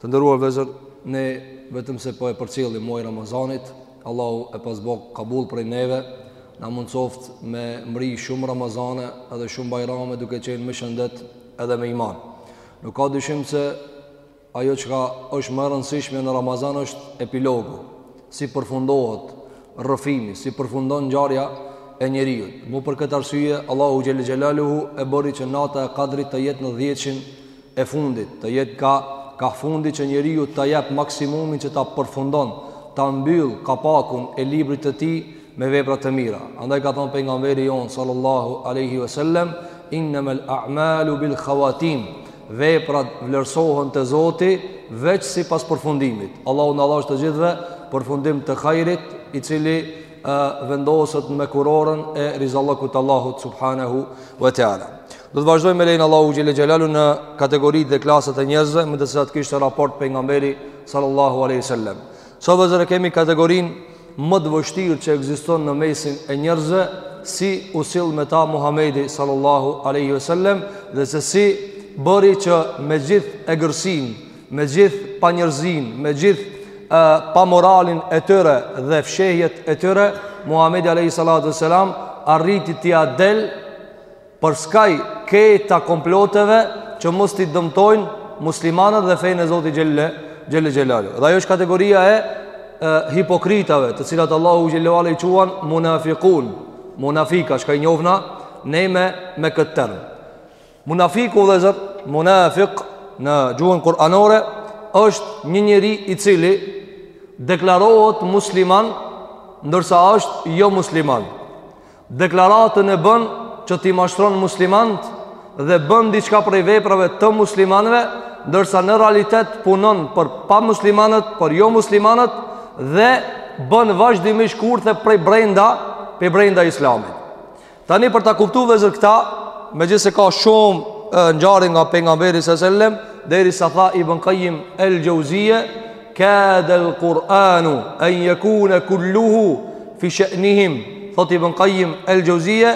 Të nderuar vëllezër, ne vetëm se po e përcjellim muajin e Ramazanit, Allahu e pastë bo kabul prej neve, na mundsoftë me mri shumë Ramazane edhe shumë Bajrame duke qenë me shëndet edhe me iman. Nuk ka dyshim se ajo çka është më e rëndësishme në Ramazan është epilogu, si përfundohet rrëfimi, si përfundon ngjarja e njeriut. Mu për këtë arsye Allahu xhel-le xhelaluhu e bëri që nata e Kadrit të jetë në dhjetëshin e fundit, të jetë ka ka fundi që njeriu të jap maksimumin që ta përfundon, ta mbyll kapakun e librit të tij me vepra të mira. Andaj ka thënë pejgamberi jonë sallallahu alaihi wasallam, "Innamal a'malu bil khawatim." Veprat vlerësohen te Zoti veç sipas përfundimit. Allahu na dhashtë të gjithëve përfundim të hajrit, i cili vendoset me kurorën e rizallëkut Allahut subhanahu wa taala. Do të vazhdojmë me lejen e Allahut xhel-le xhelaluhu në kategoritë dhe klasat e njerëzve me të cilat kishte raport pejgamberi sallallahu aleyhi sallem. Sot vëllezër kemi kategorinë më të vështirë që ekziston në mesin e njerëzve si u sill me ta Muhamedi sallallahu aleyhi sallem dhe se si bëri që me gjithë egërsinë, me gjithë panjerëzinë, me gjithë e, pamoralin e tyre dhe fshehjet e tyre, Muhamedi aleyhi sallatu sallam arriti t'ia del përskaj këtyre komploteve që mos t'i dëmtojnë muslimanët dhe fejnë e Zotit xhel-le, xhel-le xhelaluhu. Dhe ajo është kategoria e, e hipokritëve, të cilat Allahu xhel-le ve ala i quan munafikun, munafika, çka i njohna, ne me, me këtë term. Munafiku vëllezër, munafik, në gjuhën kuranore, është një njeri i cili deklarohet musliman, ndërsa është jo musliman. Deklaratën e bën që t'i mashtron muslimanët dhe bën diçka prej veprave të muslimanëve, ndërsa në realitet punon për pa muslimanët, për jo muslimanët dhe bën vazhdimisht kurthe prej brenda, prej brenda islamit. Tani për ta kuptu vëllezër këta, megjithëse ka shumë ngjarje nga pejgamberi sallallahu alajhi wasallam, derisa sa tha Ibn Qayyim el-Jauziyje Kada al-Kur'anu an yakuna kulluhu fi sha'nihim. Thot Ibn Qayyim el-Jauziyje,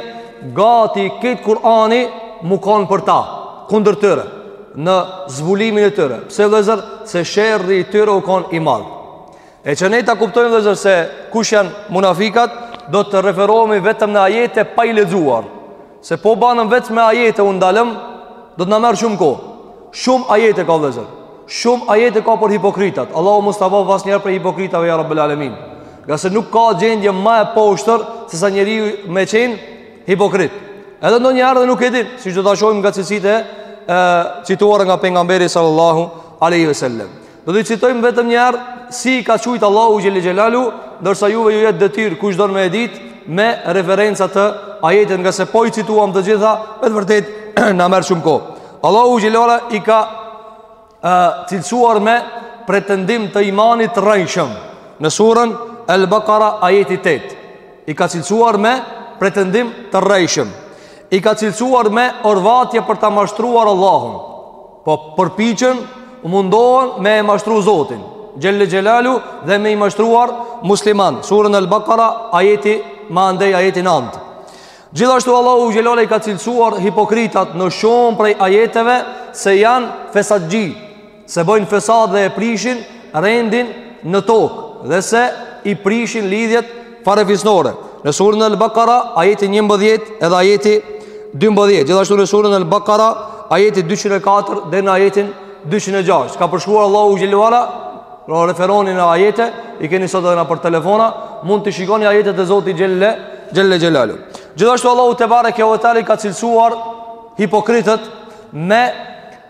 gati krejt Kur'ani me u kanë për ta, kundër tyre, në zbulimin e tyre. Pse vëllezër, se sherri i tyre u kanë i madh. E që ne ta kuptojmë vëllezër se kush janë munafikat, do të referohemi vetëm në ajete pa i lexuar. Se po banëm veç me ajete u ndalëm, do të na merr shumë kohë. Shumë ajete ka vëllezër. Shumë ajete ka për hipokritat. Allahu mos ta baftë asnjërin prej hipokritave ja Rabbul Alamin. Nga se nuk ka gjendje ma e poshtër se sa njeri me qenë hipokrit. Edhe ndonjëherë edhe nuk e din, siç do ta shohim nga cilësitë e cituara nga pejgamberi sallallahu alaihi wasallam. Do t'i citojmë vetëm një herë si i ka qujt Allahu xhel xelalu, ndërsa juve ju jet detyrë kush don me e ditë me referenca të ajetit nga se po i cituam të gjitha, me të vërtet na merr shumë kohë. Allahu xhelala i ka e, cilësuar me pretendim të imanit të rrejshëm në surën Al-Baqara ajeti 8. I ka cilësuar me pretendim të rrejshëm. I ka cilësuar me orvatje për ta mashtruar Allahun. Po përpiqen, mundohen me e mashtru Zotin, Xhelle Xhelalu dhe me i mashtruar muslimant. Surën Al-Baqara, ajeti ma andej ajeti 9. Gjithashtu Allahu Xhelala i ka cilësuar hipokritat në shumë prej ajeteve se janë fesatxhi, se bojnë fesad dhe e prishin rendin në tokë dhe se i prishin lidhjet farefisnore. Në surën El Bekara, ajeti njëmbëdhjetë edhe ajeti dymbëdhjetë. Gjithashtu në surën El Bekara, ajeti 204 deri në ajetin 206. Ka përshkruar Allahu Xhelle ue ala, pra referoni në ajete, i keni sot edhe nëpër telefona, mund t'i shikoni ajetet e Zotit Xhelle, Xhelle Xhelalu. Gjithashtu Allahu Tebareke ue Teala i ka cilësuar hipokritët me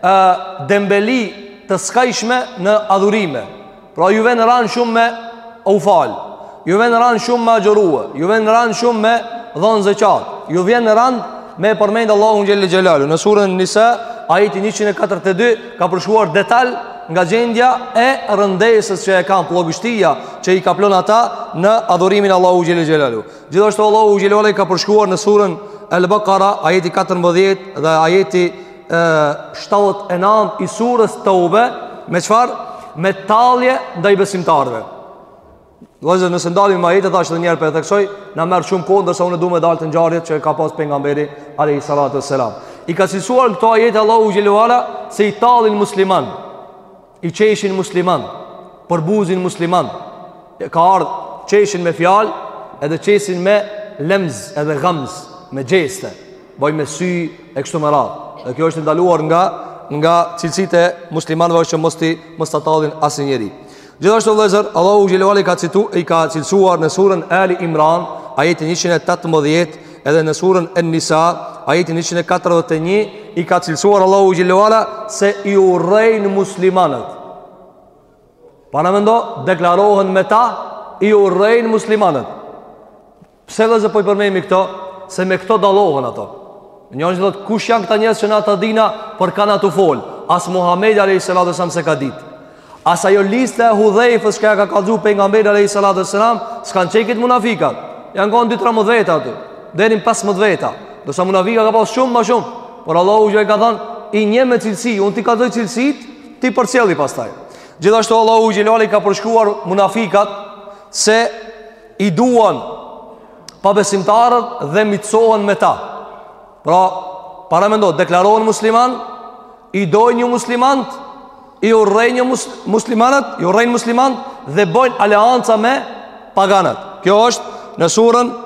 ë dembeli të skajshme në adhurime. Pra ju vjen rand shumë me u fal. Ju vjen rand shumë me agjëru, ju vjen rand shumë me dhon zeqat. Ju vjen rand me e përmend Allahun xhel xhelalu. Në surën Nisa, ajeti 142 ka përshkruar detal nga gjendja e rëndesës që e kanë plogështia që i kaplon ata në adhurimin e Allahut Xhelle Xhelalu. Gjithashtu Allahu Xhelle ka përshkruar në surën El Bakara, ajeti 14 dhe ajeti 79 i surës Teube me çfarë me tallje ndaj besimtarëve Vllezër, nëse ndalemi n'ajete, tash edhe njëherë po e theksoj, na merr shumë kohë, ndërsa unë du me dalë te ngjarjet që ka pas pejgamberi, alejhi salatu ue selam. I ka cilësuar në këto ajete Allahu Xhelle ue ala se i tallin muslimant. i qeshin muslimant përbuzin muslimant e ka ardh qeshin me fjalë edhe qeshin me lemz edhe gamz me gjeste boj me sy e kështu me radhë dhe kjo është e ndaluar nga nga cilësitë e muslimanëve asht që mos ti mos ta tallin asnjë njeri gjithashtu vëllezër Allahu xhelalu ka citu i ka cilësuar në surën Ali Imran ajeti 118 Edhe në surën En-Nisa, ajeti 141, i ka cilësuar Allahu xhelle ve ala se i urrejnë muslimanët. Paramendo, deklarohen me ta, i urrejnë muslimanët. Pse vllezër po i përmenim këto? Se me këto dallohen ato. Njëri thotë, kush janë këta njerëz që na ta dina për kan a tu folë? As Muhammedi a.s. s'e ka ditë. As ajo lista e Hudhejfës që ja ka kallxu pejgamberi alayhis salatu wassalam, s'kan qenë krejt munafikat. Janë kon 2-13 veta aty, deri në 15 veta. Ndërsa munafika ka pas shumë ma shumë, por Allahu ju e ka thënë i njeh me cilësi, unë t'i kallxoj cilësit, ti përcjelli pastaj. Gjithashtu Allahu xhelle ve ala ka përshkruar munafikat se i duan pabesimtarët dhe miqësohen me ta. Pra, paramendo, deklarohen musliman, i dojnë jomuslimant, i urrejnë një mus, muslimanët, i urrejnë muslimant, dhe bojnë aleanca me paganët. Kjo është në surën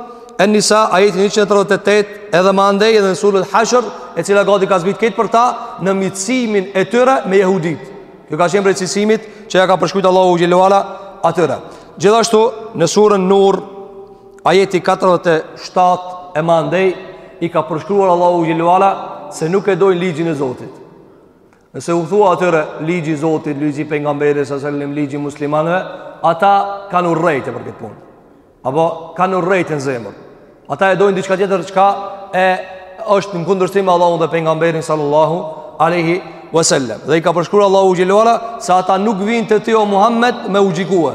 En-Nisa ajetin 138 edhe mandej edhe në surën Hashr, e cila gati ka zbrit krejt për ta në miqësimin e tyre me jehudit. Kjo ka qenë prej cilësimit që ja ka përshkrujtë Allahu xhelle ve ala atyre. Gjithashtu në surën Nur, Ajeti 47 e mandej i ka përshkruar Allahu xhelle ve ala se nuk e dojnë ligjin e Zotit. Nëse u thua atyre ligji i Zotit, ligji i pejgamberit a.s., ligji i muslimanëve, ata kanë urrejtje për këtë punë. Apo kanë urrejtje në zemër. Ata e dojnë diçka tjetër çka është në kundërshtim me Allahun dhe pejgamberin sallallahu alaihi wasallam. Dhe i ka përshkruar Allahu xhelle ve ala se ata nuk vijnë te ti o Muhammed me u gjykue.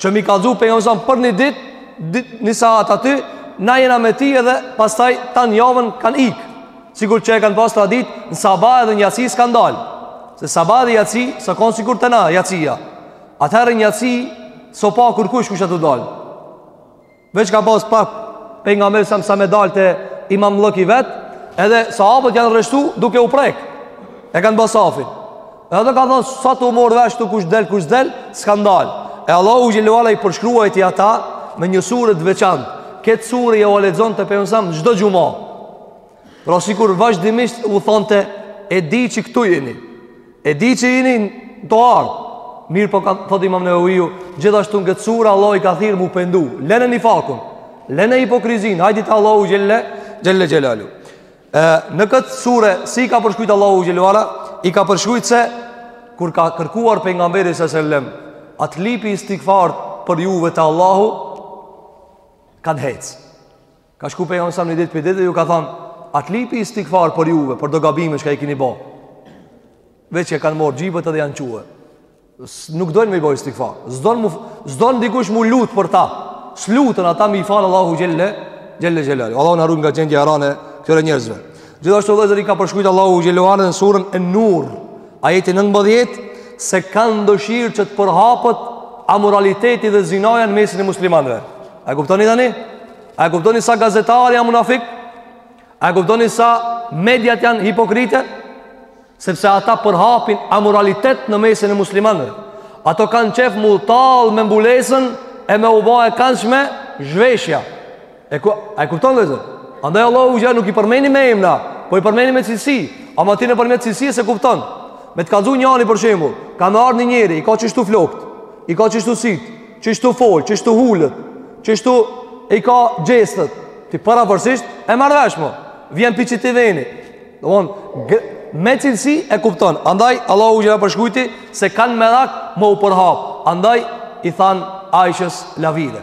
Që me i kallzu pejgamberit a.s. për një dit, dit një saat aty, na jena me ti edhe pastaj tanë javën kanë ik. Sikur që e kanë pas tradit, në sabah edhe në jaci s'kanë dalë. Se sabah edhe jaci, s'o konë sikur te na, jacia. Atëherë në jaci, s'o pa kurkush kush a tu dalë. Veç ka pas pak pejgamberi a.s. sa me dalë te imamllëki vetë, edhe sahabët janë rreshtu duke u prek. E kanë bërë safin. E ata kanë thonë, s'a tu u marrë vesh ktu kush del, kush del, s'kanë dalë. E Allahu xhelle ve ala i përshkruajti ata me një sure t'veçantë. Këtë sure ua lexonte pejgamberi a.s. në çdo xhuma. Pra sikur vazhdimisht u thonte e di që këtu jeni. E di që jeni tu ardh. Mirëpo ka thot Imam Neveviu, gjithashtu në këtë sure Allahu i ka thirr m'u pendu. Lene nifakun. Lene hipokrizin. Hajde te Allahu xhelle xhelle xhelalu. Në këtë sure si i ka përshkruajt Allahu xhelle ve ala, i ka përshkruajt se kur ka kërkuar pejgamberi a.s. a t'lypi istigfar për juve te Allahu kanë hec. Ka shku Pejgamberi alejhi selam një ditë prej ditëve dhe ju ka thonë, a të lypi istigfar për juve, për do gabime çka i kini bo. Veç e kanë morë xhybet edhe janë çue. Nuk dojnë me i bo istigfar. S'dojnë dikush m'u lutë për ta. S'luten ata me i falë Allahu xhelle, xhelle xhelaluhu. Allahu na rujt nga gjendja e ranë e këtyre njerëzve. Gjithashtu vllezër i ka përshkrujt Allahu xhelle ue ala në suren En-Nur. Ajeti nëntëmbëdhjetë, se kanë dëshirë që të përhapet amoraliteti dhe zinaja në mesin e muslimanëve. A e kuptoni tani? A e kuptoni sa gazetarët janë munafik? A e kuptoni sa mediat janë hipokrite? Sepse ata përhapin amoralitet në mesin e muslimanëve. Ato kanë qejf m'u tallë me mbulesën e me u ba e kanshme zhveshja. E ku, a e kuptoni vllezër? Andaj Allahu xhelle ue ala nuk i përmeni me emna, po i përmeni me cilësi. Ama ti në përmeni cilësi e se kupton. Me të kallzu njani për shembull, ka me ardhë një njeri, i ka qështu flokt, i ka qështu sytë, Qështu folë, qështu ulet, qështu i ka gjestet, ti përafërsisht e merr vesh mo, vjen prej qatij veni. Domethon, me cilësi e kupton. Andaj, Allahu xhelle ue ala përshkrujti se kanë merak me u përhap. Andaj, i thanë Aishes lavire.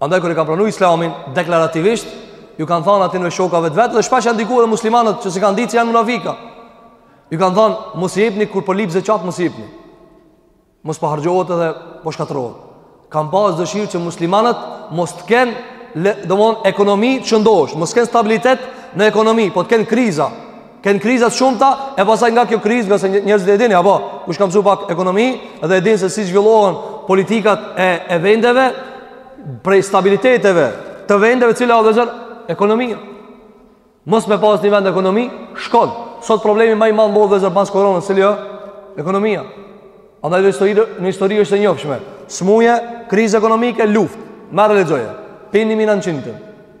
Andaj kur e kanë pranu Islamin deklarativisht, ju kanë thanë atynve shokave të vet dhe shpesh janë ndiku edhe muslimanët që s'e kanë ditë se janë munafika. Ju kanë thanë mos i jepni kur po lyp zekat mos i jepni. Mos po harxhohet edhe po shkatërrohet. Kanë pas dëshirë që muslimanët mos të kenë domthon ekonomi të shëndoshë, mos t'kenë stabilitet në ekonomi, po të kenë kriza. Kenë kriza të shumta e pasaj nga kjo krizë, ngase njerëzit e dinë, apo, kush ka msu pak ekonomi, dhe e din se si zhvillohen politikat e, e vendeve, prej stabiliteteve të vendeve cila o vllezër, ekonomia. Mos me pas një vend ekonomi, shkon. Sot problemi ma i madh m'botë vllezër, mas koronës, cili o, ekonomia. Andaj vllezër, në histori është e njofshme. Smuje, krizë ekonomike, luft. Merre lexoje. Pi 1900.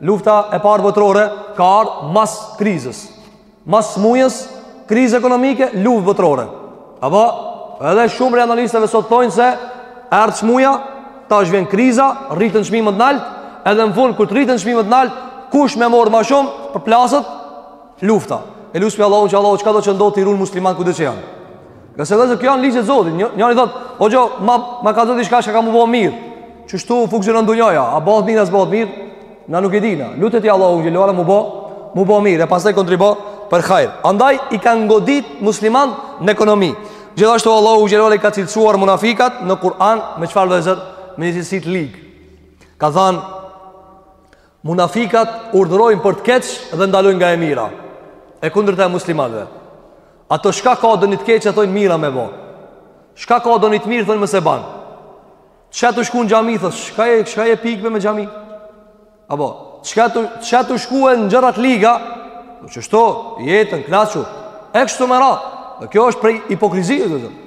Lufta e parë botërore ka ardhë mas krizës. Mas smujës, krizë ekonomike, luft botërore. Apo, edhe shumë prej analistëve sot thojnë se erdh smuja, tash vjen kriza, rriten çmimet nalt, edhe në fund, kur të rriten çmimet nalt, kush me morë ma shumë, përplaset, lufta. E lusim Allahun që Allahu çkado që ndodh t'i run muslimant kudo që janë. Ngase vllezër kjo janë ligjet e Zotit, një, njani thot, o hoxh, ma, ma kallzo ti çka çka ka m'u bo mirë, qështu funksionon dunjaja, a bohet mirë, a s'bohet mirë, na nuk e dina, lute ti Allahun xhelle ue ala m'u bo, m'u bo mirë, e pastaj kontribo për hajr. Andaj i kanë godit muslimant në ekonomi. Gjithashtu Allahu xhelle ue ala i ka cilësuar munafikat në Kur'an me çfarë vllezër, me një cilësi t'ligë. Ka thanë, Munafikat urdhërojnë për të keqe dhe ndalojnë nga e mira. E kundërta e muslimanëve. Ato çka ka diçka të keqe thonë mira me bë. Çka ka diçka të mirë thonë mos e ban. Kur të shkon n'xhami thotë, çka je çka je pikë me xhami? Apo, kur të kur të shkon n'gjërat liga? Po shijo, jetën, knaqu. E kështu me radhë. Dhe kjo është prej hipokrizisë, do të thotë.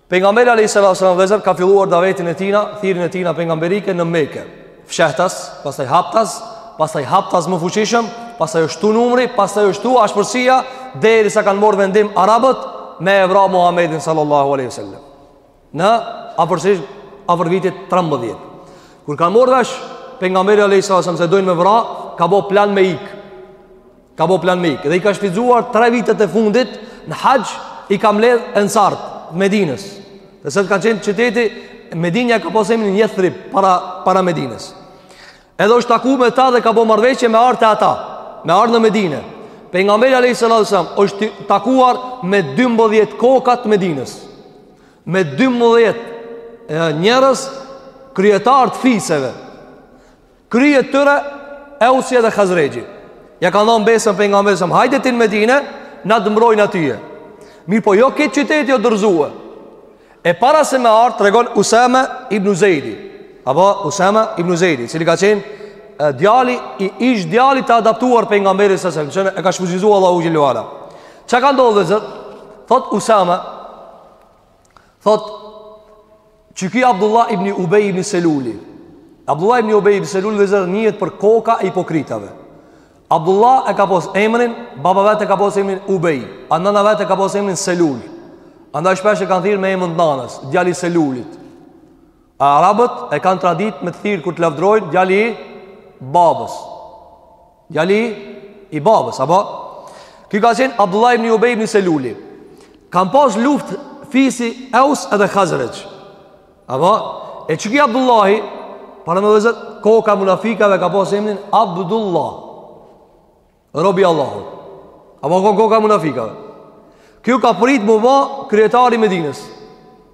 Pejgamberi alayhis salam ka filluar davetin e tina, thirrjen e tina pejgamberike në Mekë. Fshehtas, pastaj haptas, pastaj haptas më fuqishëm, pastaj është tu numri, pastaj është tu ashpërsia derisa kanë marrë vendim arabët me e vra Muhammedin sallallahu alaihi wasallam. Në afërsisht afër vitit 13. Kur kanë marrë vesh pejgamberi alayhis salam se dojnë me vra, ka bo plan me ik. Ka bo plan me ik dhe i ka shfrytëzuar tre vitet e fundit në haxh i ka mbledh ensarët e Medines dhe si ka qenë qyteti Medinja ka pas emrin Jethrib para, para Medines edhe është taku me ta dhe ka bo marrëveshje me ardh ata me ardh në Medine Pejgamberi alayhis salatu wasallam është takuar me 12 kokat Medines Me 12 njerëz kryetarë të fiseve Krye tyre Eusi edhe Khazrexhi. Ia kanë dhënë besën pejgamberit sa hajde ti n'Medinë, na të mbrojmë atje. Mirëpo ja këtë qytet ja dorëzu. E para se me ardh tregon Usama ibn Zeidi. Apo Usama ibn Zeidi, cili ka qenë djali i ish djalit të adaptuar pejgamberit sa sa, që e ka shfuqizuar Allahu xhel-le ue ala. Çka ka ndodh vëllezër? Thot Usama Thot, qiky Abdullah ibn Ubej ibn Seluli. Abdullah ibn Ubej ibn Seluli vëllezër njihet për koka e hipokritave. Abdullah e ka pos emrin, baba vetë e ka pos emrin Ubej, a nëna vetë e ka pos emrin Selul. Andaj shpesh e kanë thirë me emën nanës, djali i Selulit. A arabët e kanë traditë me të thirë kur të lavdërojnë djali i babës. Djali i babës, apo? Ky ka qenë Abdullah ibn Ubay ibn Seluli. Kanë pas luftë fisi Aus edhe Khazraj. Apo e qiky Abdullahi, paramendoni vëllezër koka munafikave ka pas emrin Abdullah. Robi i Allahut. Apo koka munafikave. Ky ka prit m'u ba kryetari i Medinës.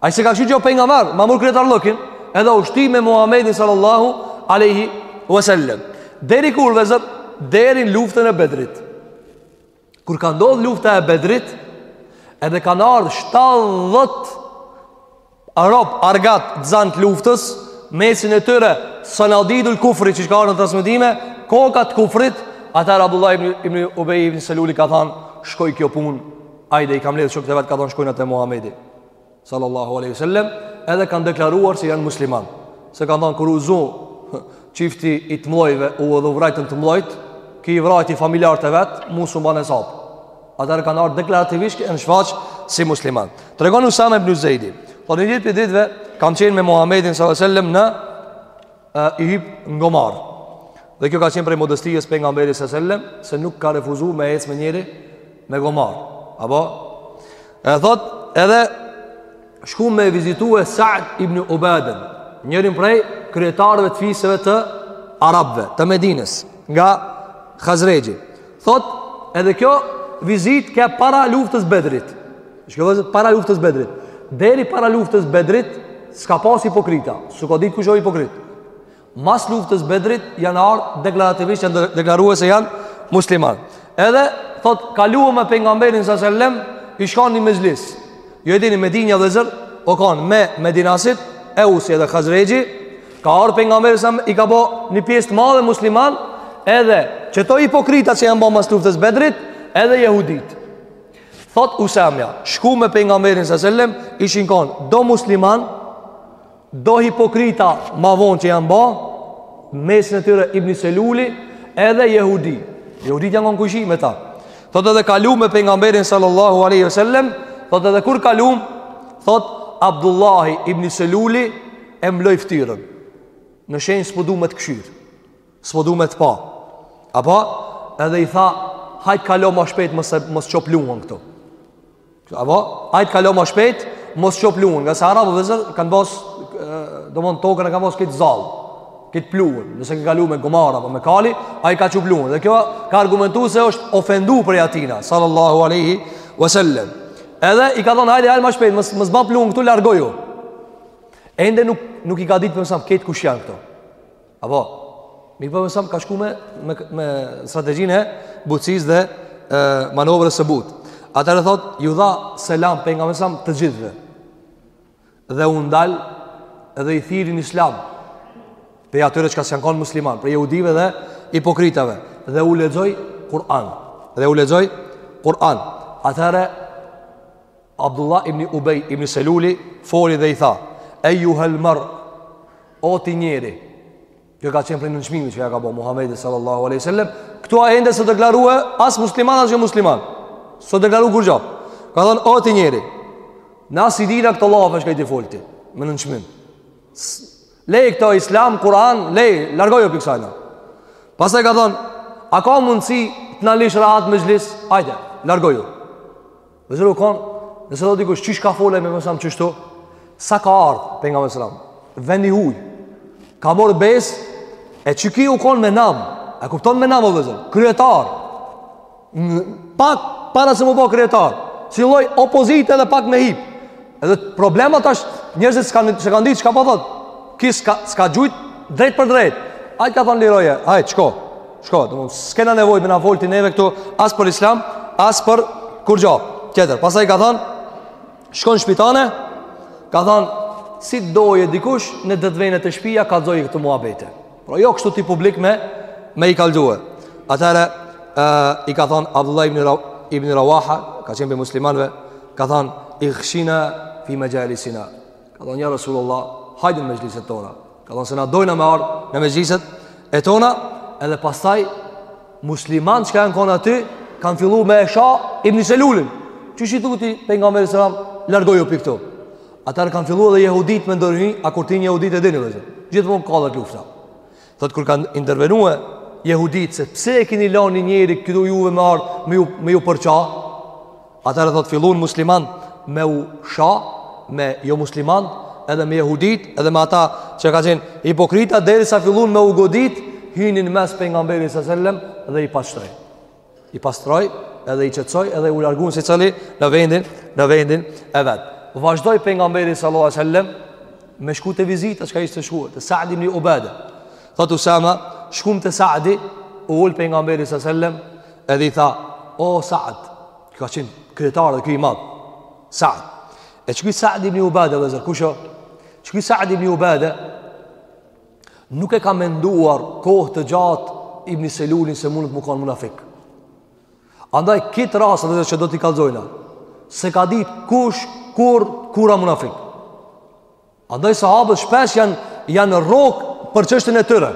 Ai se ka ardh ky pejgamber, ma mur kryetarllëkin, edhe u shti me Muhamedin sallallahu alaihi wasallam. Deri kur vëllezër deri në luftën e Bedrit. Kur ka ndodhur lufta e Bedrit, edhe kanë ardhur 70 rob argat zan të luftës, mesin e tyre sanadidul kufri që ka ardhur në transmetime, kokat e kufrit, atëherë Abdullah ibn ibn Ubay ibn Saluli ka thënë, shkoi kjo punë, hajde i ka mbledh shokët e vet ka thënë shkojna te Muhamedi. sallallahu alaihi wasallam edhe kanë deklaruar se janë musliman. Se kam thënë kur u zu çifti i të mëdhëve u edhe u vrajtën të mëdhët, ki i vrajti familjarët e vet, musliman e sap. Atëherë kanë ardhur deklarativisht që janë shfaq si musliman. Tregon Usama ibn Zeidi, po një ditë prej ditëve kam qenë me Muhamedin sallallahu alaihi wasallam në e, i hip në gomar. Dhe kjo ka qenë prej modestijës pejgamberi sa sellem, se nuk ka refuzu me ecë me njeri me gomar. Apo? E thot, edhe shkum me e vizitue Sa'd ibn Ubaden, njërin prej kryetarëve të fiseve të Arabve, të Medinës, nga Hazrexhi. Thot, edhe kjo vizit ke para luftës bedrit. Kjo vizit, para luftës bedrit. Deri para luftës bedrit, s'ka pas hipokrita. S'u ka ditë kush o hipokrit. Mas luftës bedrit, janë ardhë deklarativisht, janë deklarue se janë musliman. Edhe, thot, kaluam me pejgamberin sa sellem, ish kan ni mexhlis. Jo e dini, Medinja dhe zër, o kanë me medinasit, Eusi edhe Hazrexhi, Ka ardhë pejgamberi sa i ka bo një pjesë të madhe musliman Edhe qeto hipokrita që janë bo mas luftës bedrit Edhe jehudit Thot Usamja Shkum me pejgamberin sa sellem Ishin konë do musliman Do hipokrita ma vonë që janë bo N'mesin e tyre Ibni Seluli Edhe jehudi Jehudit janë konë kojshi me ta Thot edhe kalum me pejgamberin sallallahu aleyhi sellem Thot edhe kur kalum Thot Abdullahi Ibni Seluli e mloj ftyrën. Në shenjë s'po du me të këshyr. S'po du me të pa. Apo edhe i tha, hajt kalo ma shpejt mos mos ço pluhun këtu. Apo hajt kalo ma shpejt mos ço pluhun, ngase arabët veç kanë pas domethënë tokën e kanë pas këtë zall. Këtë pluhur, nëse ke kalu me gomara apo me kali, ai ka çu pluhun. Dhe kjo ka argumentu se është ofendu prej atina sallallahu alaihi wasallam. Edhe i ka thonë hajde hajde më shpejt, mos mos ba pluhun këtu largoju. Ende nuk, nuk i ka ditë pejgamberi sam krejt kush janë këto. Apo, mi pejgamberi sam ka shku me, me, me strategjinë e butësisë dhe e, manovrës së butë. Atëherë thot, ju dha selam pejgamberi sam të gjithve. Dhe u ndal dhe i thirri n'islam prej atyre çka s'janë konë musliman, prej jehudive dhe hipokritave. Dhe u lexoi Kur'an. Dhe u lexoi Kur'an. Atëherë, Abdullah ibn Ubay ibn Seluli foli dhe i tha: "Eyyuhal mar o ti njeri." Kjo ka qenë prej nënçmimit që ja ka bo Muhamedit sallallahu alaihi wasallam. Ktu ai ende s'o deklarue as musliman as jo musliman. S'o deklaru kurgja. Ka thënë o ti njeri. Na s'i dina këto llafe që ti fol ti me nënçmim. Lej këto Islam, Kur'an, lej, largoju prej ksajna. Pastaj ka thënë, a ka mundësi të na lish rahat n'mexhlis? Hajde, largoju. Vllezër u konë, nëse do dikush, qysh ka fol ai me alejhi selam qështu, sa ka ardhë, Pejgamberi alejhi selam, vend i huj, ka morrë besë, e qeky u konë me nam, e kupton me nam, o vllezër, kryetar, në, pak, para se m'u bo kryetar, si lloj opozite edhe pak me hip, Edhe problemat ashtë njerëzit s'ka s'e kanë ditë çka po thot. Ky s'ka s'ka gjujt drejtpërdrejt. Ai ka thon liroje, hajt shko. Shko, domethon s'kena nevojë me na fol ti neve këtu as për islam, as për kurgjo. Tjetër, pastaj ka thon shko n'shpi tane, ka thon si t'doje dikush le t'vjen te shpia kallzoj këto muhabete. Por jo kështu ti publik me, me i kallzue. Atëherë, i ka thonë Abdullah ibn, Ra, ibn Rawaha, ka qenë prej muslimanve, ka thonë, ighshina fi mexhalisina. Ka thonë, ja Rasulullah, hajde n'mexhliset tona. Ka thonë, se na dojna me ardhë në mexhliset e tona, edhe pasaj, musliman çka janë kon aty, kanë fillu me e sha ibn Selulin. Qysh i thu ti Pejgamberit alejhi selam, largohu prej ktu. Atëherë kanë fillu edhe jehuditë me ndërhy, a kur t'hin jehuditë e dini vllezër. Gjithmonë kallet lufta. Thot kur kanë intervenuar jehuditë se pse e keni lan ni njeri këtu juve me ardh me ju me ju përça? Atëherë thot filluan musliman me u sha me jo musliman, edhe me jehudit, edhe me ata që ka qenë hipokrita derisa filluan me u godit, hyni n'mes Pejgamberi sallallahu alajhi wasallam dhe i paqtoi. i paqtoi edhe i qetësoi edhe u largun secili në vendin, në vendin e vet. Vazhdoi Pejgamberi sallallahu alejhi ve sellem me shku te vizita çka ishte shkuar, te Saad ibni Ubade. Thot Usama, shkum te Saadi, u ul Pejgamberi sallallahu alejhi ve sellem, edhe i tha, o Saad, ka qenë kryetar edhe ky i madh, Saad. E qeky Saad ibni Ubade, vllezër, kush o? Qeky Saad ibni Ubade, Nuk e ka menduar kohë të gjatë Ibn Selulin se mund të m'u konë munafik. Andaj, kit rast dhe që do t'i kallzojna, s'e ka ditë kush, kur, kur a munafik. Andaj, sahabët shpesh janë, janë rrokë për çështjen e tyre.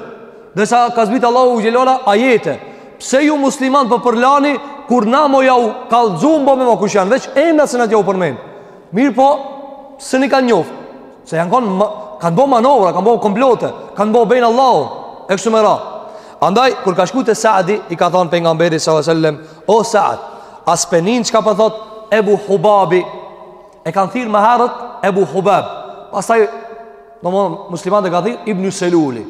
Derisa ka zbitë Allahu xhele ve ala ajete, pse ju musliman për po përlani, kur na mo jau kallzum bo me më kush janë, veç emna s'kena t'jau përmen. Mirëpo, s'i kanë njofë, se janë konë, ma, kanë bo manovra, kanë bo komplote, kanë bo be n'Allahun, e kështu me radhë. Andaj, kur ka shku te Saadi, i ka thonë Pejgamberi s.a.s. O Saad, a s'pe nin çka po thotë, Ebu Hubabi, e kanë thirë më herët, Ebu Hubab, pasaj, domethon muslimant e kan thirë, Ibni Seluli,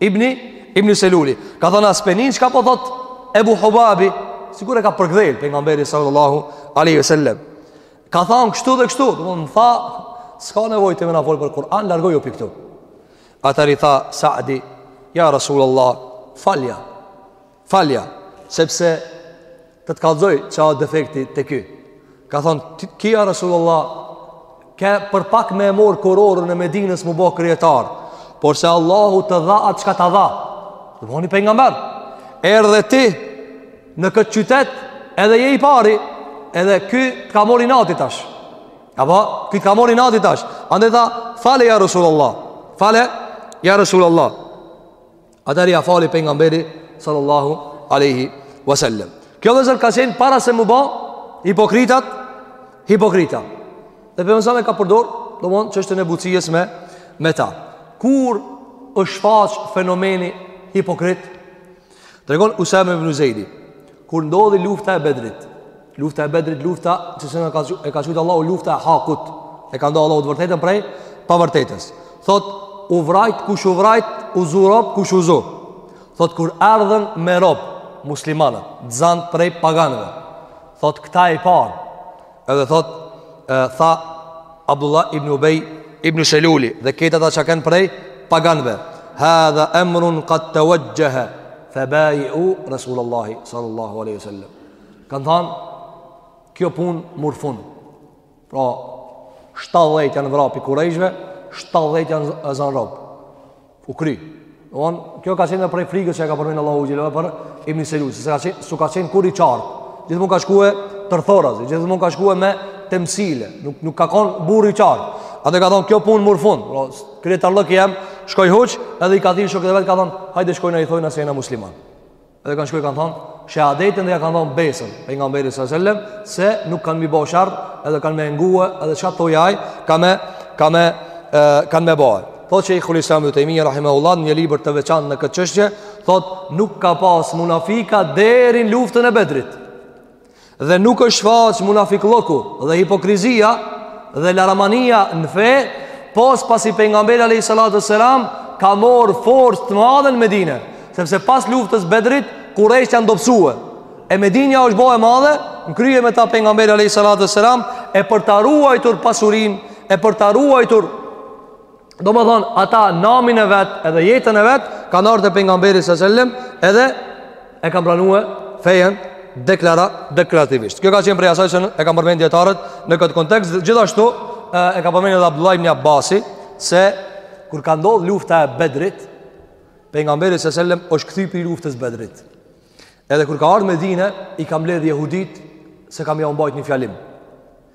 Ibni, Ibni Seluli, ka thonë a s'pe nin çka po thotë, Ebu Hubabi, sikur e ka përkdhelë Pejgamberi s.a.s. Ka thanë kështu dhe kështu, dhe më tha, s'ka nevojë me na folë për Kur'an, largohu prej këtu. Atëherë i tha, Saadi, ja Rasul Allah, falja, falja, sepse të të kallzoj ç'a defekti te ky. Ka thonë, ky, ja Rasul Allah, ke për pak me e morë kurorën e Medinës m'u bo kryetar, porse Allahu të dha atë çka të dha. Të boni pengamber, erdhe ti, Në këtë qytet edhe je i pari, edhe ky të ka morr inati tash. Apo, ky të ka morr inati tash. Andaj tha, fale ja Rasulullah. Fale ja Rasulullah. Atëherë ia fali pengamberi, sallallahu aleyhi wasallam. Kjo vllezër ka qenë para se m'u ba, hipokritat, hipokrita. Dhe për mësame ka përdor, domethonë çështjen e butësisë me, me ta. Kur është shfaq fenomeni hipokrit, Tregon Usame ibn Zeidi, kur ndodhi lufta e Bedrit, lufta e Bedrit, lufta që siç e ka qujt Allahu lufta e hakut, e ka nda Allahu të vërtetën prej pavërtetës. Thotë u vrajt kush u vrajt, u zu rob kush u zu. Thotë kur erdhën me robë muslimanët, t'zanë prej paganëve. Thotë këta i panë Edhe thotë, e, tha Abdullah ibn Ubej ibn Seluli dhe këta, ata që kenë prej paganëve. Hadha emrun kad tewexhehe, fe bajeu Rasulallahi sallallahu aleyhi sallam. Kanë thanë, kjo punë mur fund. Pra, 70 janë vra prej kurejshve, 70 janë zanë robë. u kry. Don, kjo ka qenë prej frigës që e ka përmend Allahu xhelalu për Ibn Selul, se ka qenë, s'u ka qenë kurrë i qartë. Gjithmonë ka shkue tërthorazi, gjithmonë ka shkue me temsile, nuk nuk ka kon burrë i qartë. Andaj ka thonë kjo punë mur fund. Pra, kryetarlloki jem shkoi huq, edhe i ka thirrë shokët e vet ka thonë, hajde shkojna i thojna se jena musliman. Dhe kanë shku kanë thënë shahadetin dhe ia kanë dhënë besën pejgamberit sallallahu alajhi wasallam se nuk kanë me i bo sherr edhe kanë me e ngue edhe çka t'thojë ai ka me, ka me, kanë me ba. Thotë shejhul islam Ibn Tejmije rahimahullah në një libër të veçantë në këtë çështje, thotë nuk ka pas munafika deri në luftën e Bedrit. Dhe nuk është shfaq munafikloku dhe hipokrizia dhe laramania në fe, pos pasi pengamberi alejhi salatu selam, ka morë forcë të madhe në Medine, sepse pas luftës Bedrit, kurejshët janë dobsue. E Medina është bo e madhe, në krye me ta pengamberi alejhi salatu selam, e për të ruajtur pasurinë, e për të ruajtur Domethonë, ata namin e vet edhe jetën e vet, kanë ardhë te pengamberi së sellim, edhe e kanë pranue fejën deklara, deklarativisht. Kjo ka qenë prej asaj që e kanë përmend dijetarët në këtë kontekst, gjithashtu e ka përmend edhe Abdullah ibn Abasi, se kur ka ndodhë lufta e Bedrit, pengamberi së sellim është kthy prej luftës Bedrit. Edhe kur ka ardhë në Medine, i ka mbledhë jehuditë, se ka me jau mbajt një fjalim.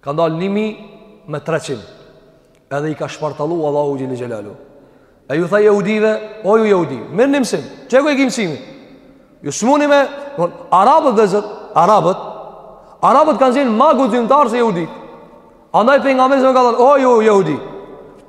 Ka ndalë nimi me treqin Edhe i ka shpartalu Allahu xhel-le xhelaluhu E ju tha jehudive O ju jehudi Merrni mësim Qe ku e kini mësimin Ju s'muni me arabët vllezër Arabët Arabët kanë qenë ma guximtarë se jehudit Andaj pejgamberi s.a.s. ka thënë O ju jehudi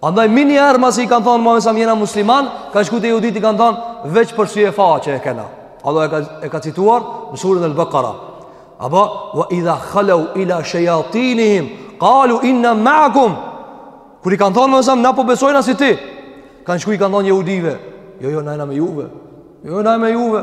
Andaj menjiherë masi kanë thonë Muhammed s.a.s. jena musliman, kanë shku te jehudit i kanë thonë veç për sy e faqe e kena. Allah e ka, e ka cituar në suren El-Bekare. Apo, wa idha khalau ila shëjatinihim, kalu inna ma'akum. Kur i kanë thonë Muhammed s.a.s. na po besojna si ti, kanë shku i kanë thonë jehudive, jo jo na jena me juve, jo jo na jena me juve.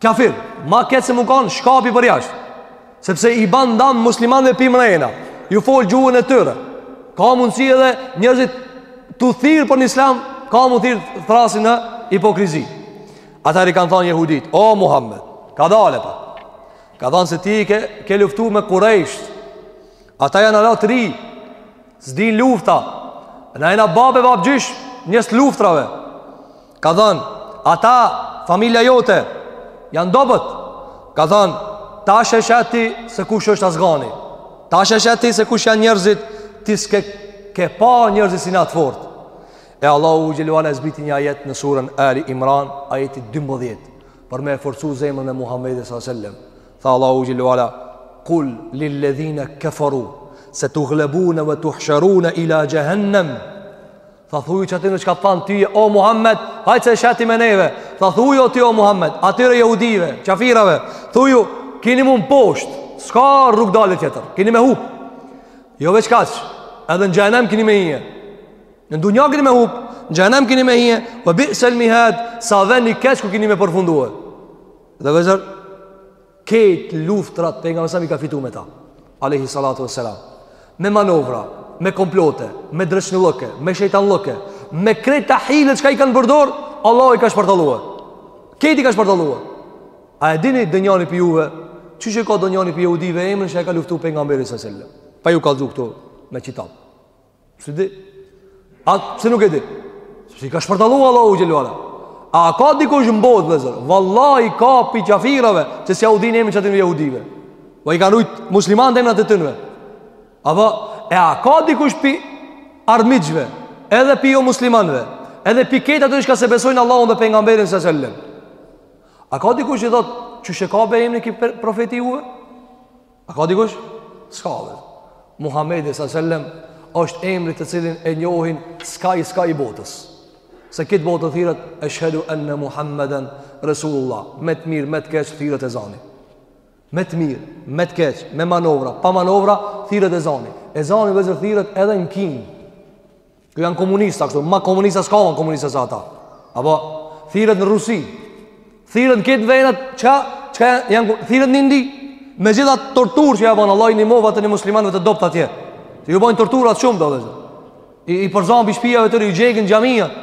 Kafir, ma keq se me kanë shka pi përjashtë Sepse i ban dam muslimanve pi mrena Ju fol gjuhën e tyre Ka mundësi edhe njërzit tu i thirr për në islam Ka mu thirr thrrasin në hipokrizi Atherë i kanë thonë jehudit O Muhammed, kadale pak Ka thonë se ti ke, ke luftu me kurejsht Ata janë ala t'ri S'dinë lufta Na jena babë babgjysh Njerëz t'luftrave Ka thënë, ata familja jote janë t'dobët. Ka thënë, tash e shet ti se kush është azgani. Tash e shet ti se kush janë njerëzit, ti s'ke ke pa njerëzit si na të fortë. E Allahu xhel-le ve ala e zbriti një ajet në suren Ali Imran, ajeti 12, për me e forcu zemrën e Muhammedi s.a.s. Tha Allahu xhel-le ve ala, kul lilledhine kefaru, setuglebune ve tuhsherune ila xhehennem, Tha thuju qatyne çka t'thanë tyje O Muhammed, hajt se e sheh ti me neve Tha thuju o ty o Muhammed, atyre jehudive, qafirave Thuju, kini me u mposhtë, s'ka rrugëdalje tjetër Kini me hup Jo veç kaq, edhe në xhehenem kini me hije Në dunja kini me hup, në xhehenem kini me hije Ve bi'sel mihad, sa ven i keq ku kini me përfundue Vllezër, Krejt luftrat pejgamberi s.a.s. i ka fitu me ta. Alejhi salatu ve selam. Me manovra, me komplote, me dreqnillëke, me shejtanllëke, me krejt ato hile çka i kanë përdor, Allahu i ka shpartalluar. Krejt i ka shpartalluar. A e dini donjani pi juve, qe ka donjani pi jehudive emrin që e ka luftu pejgamberin s.a.s.. Pa ju kallzu këtu me qitab. Pse di? A pse nuk e di? Sepse i ka shpartallu Allahu xhel-le ve ala. A ka dikush në botë vllezër? Vallahi ka pi kafirave që s'ja u dinë emrin qatyne jehudive. Po i kanë rujt muslimanët emrat e tyre. Apo e a ka dikush pi armiqve, edhe pi jo muslimanëve, edhe pi këta dreqa s'e besojnë Allahun dhe pejgamberin s.a.s.. A ka dikush që thotë qysh e ka be emrin ky profeti i juve? A ka dikush? S'ka vllezër. Muhammedi s.a.s. është emri të cilin e njohin skaj skaj i botës. Se kitë botë thirret, eshhedu enne Muhammeden Resulullah, me të mirë, me të keq, thirret ezani. Me të mirë, me të keq, me manovra, pa manovra, thirret ezani. Ezani vllezër thirret edhe në Kinë. Ku janë komunista kështu, ma komunista s'ka ma komunista se ata. A po, thirret në Rusi, thirret në këto venet, ça, ça janë, thirret në Indi, me gjith ato tortura që ja banë, Allahi i nimoftë atyne muslimanve të dobt atje. Ju banë torturat shumë, vllezër. I, i përzanë pi shpijave të tyre, i djegin xhamiat.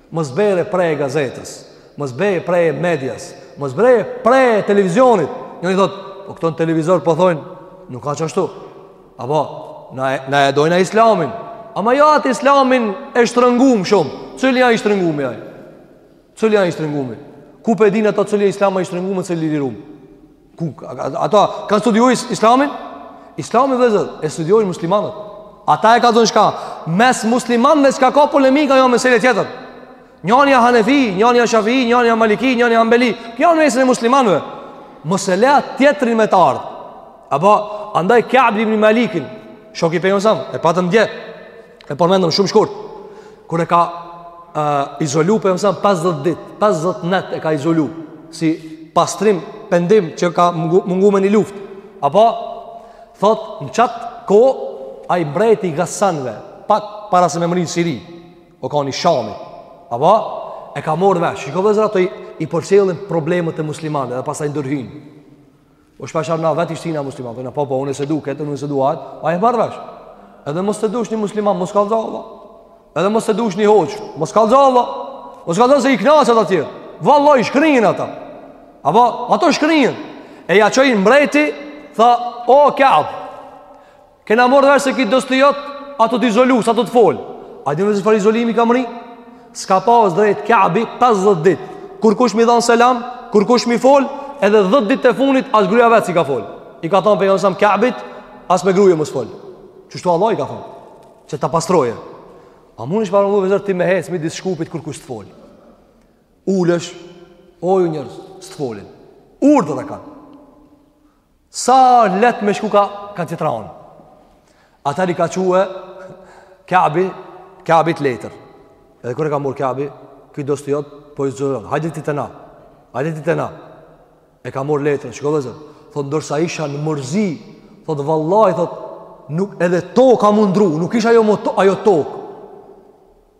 Mos bjer pre e gazetës, mos bjer pre e medias, mos bjer pre e televizionit. Njëri thot, po këto në televizor po thonë, nuk ka qashtu. A po, na e dojna islamin. Ama jo atë islamin e shtrëngum shumë. Cili a i shtrëngumi ai? Cili a i shtrëngumi? Ku pe din ata cili islam a i shtrëngum e cili i lirum? Ku ata kanë studiu Islamin? Islamin vllezër e studiojnë muslimanët. Ata e kallzojnë çka? Mes muslimanëve çka ka polemika a mesele tjetër. Njani a Hanefi, njani a Shafi, njani a Maliki, njani a Hambeli. Kjo në mesin e muslimanëve. Mos e le tjetrin me të ardh. A po, andaj Ka'b ibn Malikin, shoku i pejgamberit, e patëm dje. E përmendëm shumë shkurt. Kur e ka e, izolu Pejgamberi a.s. 50 dit, 50 net e ka izolu, si pastrim, pendim që ka mungu, mungu me një luft. A po, thot, në qat kohë, ai mbreti i Gasanve, pak para se me mrri në Siri, u kan në Shami, a po, e ka marrë vesh, shiko vllezër, ata i, i përcjellin problemet e muslimanve, dhe pastaj ndërhynë. O shpeshherë na vet i shtina musliman, thonë po po unë s'e du këtë, unë s'e du atë, ai e merr vesh. Edhe mos të dush një musliman, mos kallzo vlla. Edhe mos të dush një hoxhë, mos kallzo vlla. Mos kallzo se i knaq ata tjerë. Vallai shkrinë ata. A po, ata shkrinë. E ja çoi mbreti, tha o Ka'b. Kena marrë vesh se ky dosti jot, a tu t'izolu, s'a tu t'fol. A di vllezër çfarë izolimi ka mrri? S'ka pas drejt Kabi 50 dit kurkush me i dhanë selam, kurkush me i fol, edhe 10 dit të funit, as gruja e vet s'i ka fol. I ka thonë Pejgamberi a.s. Kabit, as me gruje mos fol. Qështu Allah i ka thonë që ta pastroje. A mundesh paramendo vllezër ti me hecë, midis Shkupit kurkush t'fol. Ulesh, oju njerëz, s't'folin. Urdhër ata kanë. S'a let me shku ka, ka tjetra anë. Atëherë i ka çu Kabi, Kabit letër. Edhe kur e ka marrë Kabi, ky dosti jot po izolon. Hajde ti te na, hajde ti te na. E ka marrë letër, shiko vllezër. Thotë, ndërsa isha në mërzi, thotë, vallaj, thotë, nuk, edhe toka m'u ndrru, nuk ish ajo më to, ajo tokë.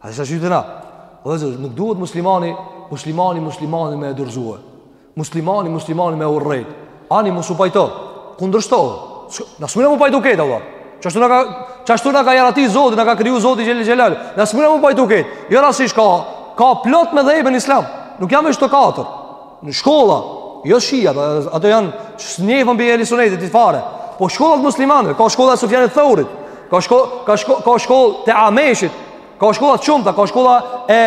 A dhe sa qyte na? Vllezër, nuk duhet muslimani, muslimani, muslimani me e dorzue. Muslimani, muslimani me urrejt. Ani, mos u pajto. Kundërshto. Na s'muna mu pajtu krejt, vallah. Qashtu na ka, qashtu na ka jarati zoti, na ka kriju zoti xhel-le xhelaluhu. Na s'muna mu pajtu krejt. Jo rastësisht ka, ka plot medhhebe në islam. Nuk janë veç ato katër. Në shkolla, jo shia, ato janë që s'njefen prej ehli sunetit fare. Po shkollat e muslimanëve, ka shkolla e Sufjanit Theurit, ka, shko, ka, shko, ka shkollë të Ameshit, ka shkolla t'shumta, ka shkolla e,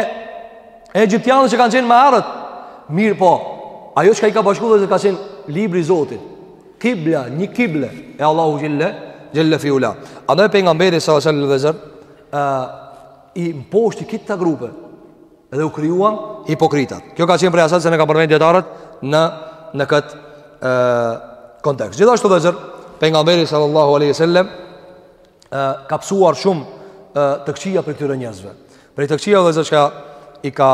e egjiptianëve që kanë qenë më herët. Mirëpo, ajo çka i ka bashku vllezër ka qenë libri i Zotit. Kibla, një kible, e Allahu xhel-le, xhel-le fi ula. Andaj pejgamberi sallallahu alaihi wasallam vllezër, i mposhti këto grupe, Edhe u krijuan hipokritat. Kjo ka qenë prej asaj se na kanë përmend dijetarët në në kët ë kontekst. Gjithashtu vllezër pejgamberi sallallahu alaihi wasallam ë ka psuar shumë ë të këqija prej këtyre njerëzve. Prej të këqijave vllezër që i ka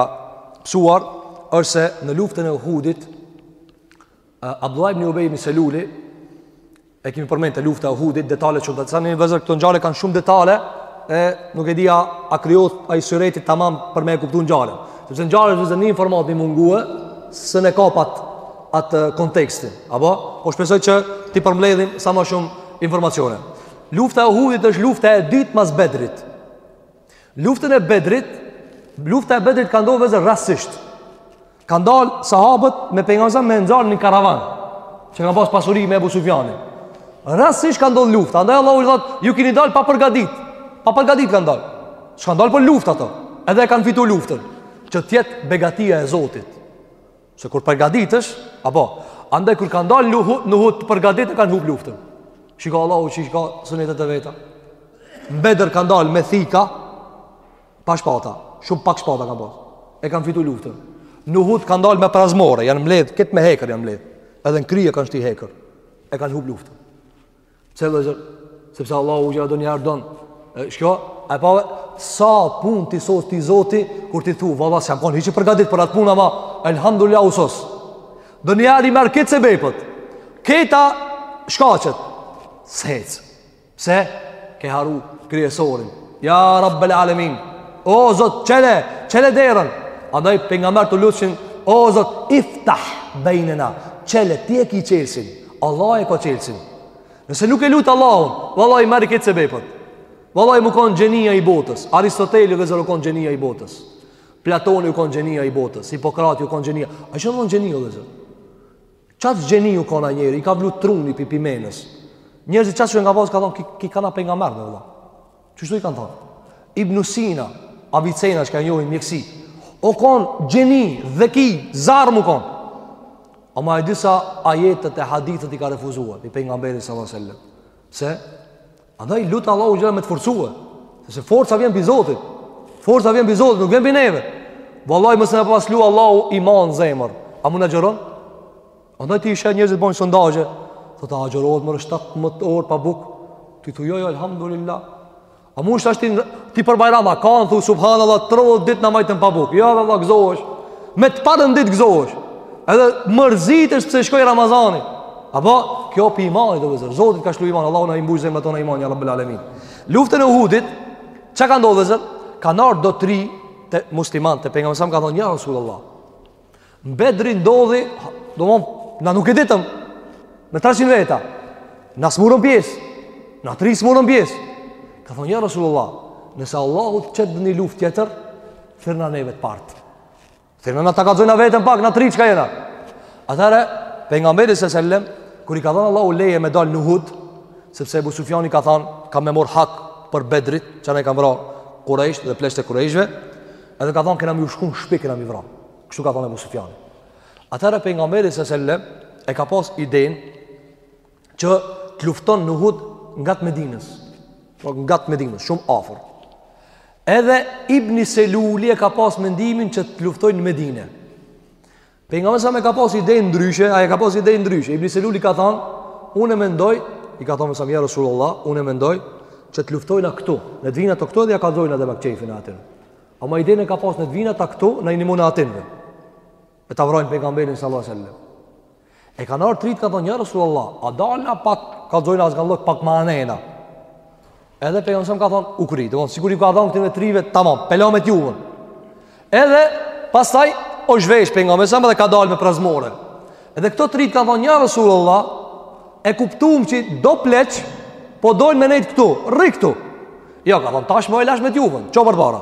psuar është se në luftën e Uhudit Abdullah ibn Ubay ibn Seluli e kemi përmend te lufta e Uhudit, detalet që do të thani vllezër këto ngjarje kanë shumë detale e nuk e di a krijohet ai sureti tamam për me e kuptuar ngjarjen. Sepse ngjarja vllezër një informatë me mungue s'un e kap atë kontekstin. Apo, po shpresoj që t'i përmbledhim sa më shumë informacione. Lufta e Uhudit është lufta e dytë pas Bedrit. Luftën e Bedrit, lufta e Bedrit ka ndodhur vllezër rastësisht. Kanë dalë sahabët me pejgamberin me nxan një karavan. Që kanë pas pasuri me Abu Sufjanin. Rastësisht ka ndodhur lufta, andaj Allahu i thotë, ju keni dalë pa përgatit. Pa përgatit kanë dalë. S'kan dalë për luftë ato. Edhe e kanë fitu luftën. Që të jetë begatia e Zotit. Se kur përgatitesh, apo andaj kur kanë dalë n'Uhu, në Uhud të përgatit e kanë humb luftën. Shiko Allahu që i ka sunetet e veta. Në Bedër kanë dalë me thika, Pa shpata, shumë pak shpata kanë pas. E kanë fitu luftën. Në Uhud kanë dalë me parzmore, janë mledhë, krejt me hekër janë mledhë. Edhe në krye kanë shti hekër. E kanë hup luftën. Pse vllezër? Sepse Allahu xhel-le donjëherë don. Shko, a e pave, sa punë t'i sos zoti, kur ti thu, valla, s'jam konë hiç i përgatit për atë punë, ama, elhamdulillah u sos. Donjëherë i merr krejt sebepet. Këta shkaqet. S'ec. Pse ke harru kryesorin? Ja Rabbel Alemin. O Zot, çele, çele derën. Andaj pejgamberët u lutshin, o Zot, iftah bainana. Çele ti e ke çelsin. Allah e ka çelsin. Nëse nuk e lut Allahun, vallahi i merr krejt sebepet. Vallahi me kon gjenia i botës. Aristoteli vllezër u kon gjenia i botës. Platoni u kon gjenia i botës, Hipokrati u kon gjenia. A ça m'vyn gjenia vllezër? Çat gjeni u kon njeri, i ka vlu truni pi, pi menës. Njerëzit çat që nga pas ka thon ki, ki kanë pejgamber me vëlla. Qashtu i kanë thon. Ibn Sina, Avicena që e njohin n'mjeksi. O kon gjeni, dheki, zarm u kon. Ama e disa ajetet e hadithet i ka refuzuar, i pejgamberit sallallahu alaihi wasallam. Se Andaj lut Allahun xhele me të forcue. Sepse forca vjen pi Zotit. Forca vjen pi Zotit, nuk vjen pi neve. Vallahi mos na pas shlu Allahu iman n'zemër. A mund agjëron? Andaj ti sheh njerëzit bojn sondazhe, thotë agjërohet më 17 orë pa buk. Ti thu jo, jo, alhamdulillah. Ama tashti ti për Bajram a kanë thu subhanallahu 30 ditë na majtën pa buk. Ja valla gëzohesh. Me të parën ditë gëzohesh. Edhe mërzitesh pse shkoi Ramazani. Apo, kjo pi imanit o vllezër. Zoti ka shlu iman, Allahu na i mbush zemrat tona iman, ja Rabbel alemin. Luftën e Uhudit, çka ka ndodh vllezër? Kanë ardh do t'ri të musliman, te pejgamberi s.a.s. ka thonë, ja Rasul Allah. Në Bedri ndodhi, domon, na nuk e ditëm, me 300 veta, na s'murëm pjesë, na t'ri s'murëm pjesë. Ka thonë, ja Rasul Allah, nëse Allahu të qet n'një luft tjetër, thirrna neve të partë. Thirrna na ta kallxojna veten pak, na t'ri çka jena. Atëherë, pejgamberi se sellem, kur i ka dhanë Allahu leje me dalë në Uhud, sepse Ebu Sufjani ka thonë, kam me mor hak për Bedrit, ça na i ka vra kurejsht dhe pleqt e kurejshve, edhe ka thonë, kena me ju shku n'shpi, kena mi vra. Kështu ka thonë Ebu Sufjani. Atëherë, pejgamberi se sellem, e ka pas idenë, që të lufton në Uhud ngat Medinës po, ngat Medinës, shumë afër edhe Ibni Seluli e ka pas mendimin që të luftojn në Medine pejgamberi s.a.s. e ka pas ide ndryshe ai e ka pas ide ndryshe Ibni Seluli ka than unë e mendoj i ka than s.a.s. ja Rasulullah unë e mendoj që të luftojna këtu le të vin ata këtu edhe ja kallxojna edhe me qefin e atin ama idenë ka pas le të vin ata këtu e i nimon atinve e ta vrajnë pejgamberin sallallahu sallam E kanë ardh t'rit ka thonë ja Resulullah, a dalna pak kallxojna as kanë lëk pak ma anena. Edhe pejgamberi s.a.s. ka thonë u kry, domon sikur ju ka dhënë këtyre t'rive tamam, pe la me t'juvën. Edhe pastaj o zhvesh pejgamberi s.a.s. edhe ka dalë me prazmore. Edhe këto t'rit ka thonë ja Resulullah, e kuptum qi do pleq po dojnë me nejtë këtu, rri këtu. Jo, ka thonë, tash më e lash me t'juvën, ço përpara.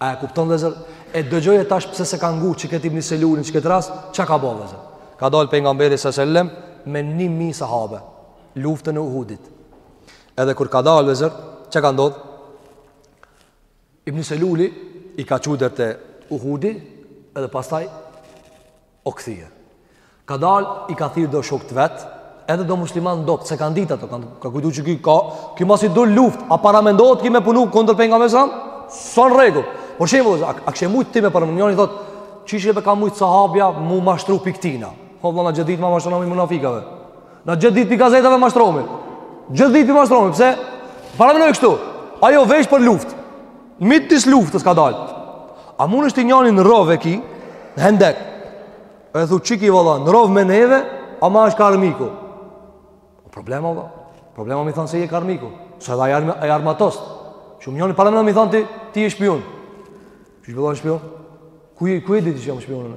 A e kupton vëllazër? E dëgjoje tash pse s'e ka ngu që këtë ibn Selulin n'që këtë rast, çka ka bo vëllazër? Ka dalë pejgamberi sa selam me 1000 sahabe luftën e Uhudit. Edhe kur ka dalë vëllazër, çka ka ndodhur? Ibn Seluli i ka çu der te Uhudi edhe pastaj O kthyer. Ka dal i ka thirr do shok të vet, edhe do musliman do, se kanë ditë ato, kanë ka kujtu që ky ka, ky masi dul luftë, a paramendohet ki me punu kundër pejgamberit sa? S'o n'rregull. Por shembull, a, a kishe mujt ti me paramendu, njëri thot, qysh edhe ka mujt sahabja m'u mashtru pi këtina. Po vëlla gjithë ditë na mashtrohmi pi munafikave. Na gjithë ditë pi gazetave mashtrohmi. Gjithë ditë po mashtrohmi, pse? Paramendoj kështu. Ajo veç për luftë. Midis luftës ka dalë. A mund është ni njani në rrov e ki, në hendek. E thu, çiky vëlla, në rrov me neve, ama është ka armiku. Po problema, vëlla. Problema me i thonë se je ka armiku. Se edhe e armatos. Shumë njani, paramendo me i thonë ti, ti je shpion. Qysh vëlla shpion? Ku e, ku e di ti që jam shpion?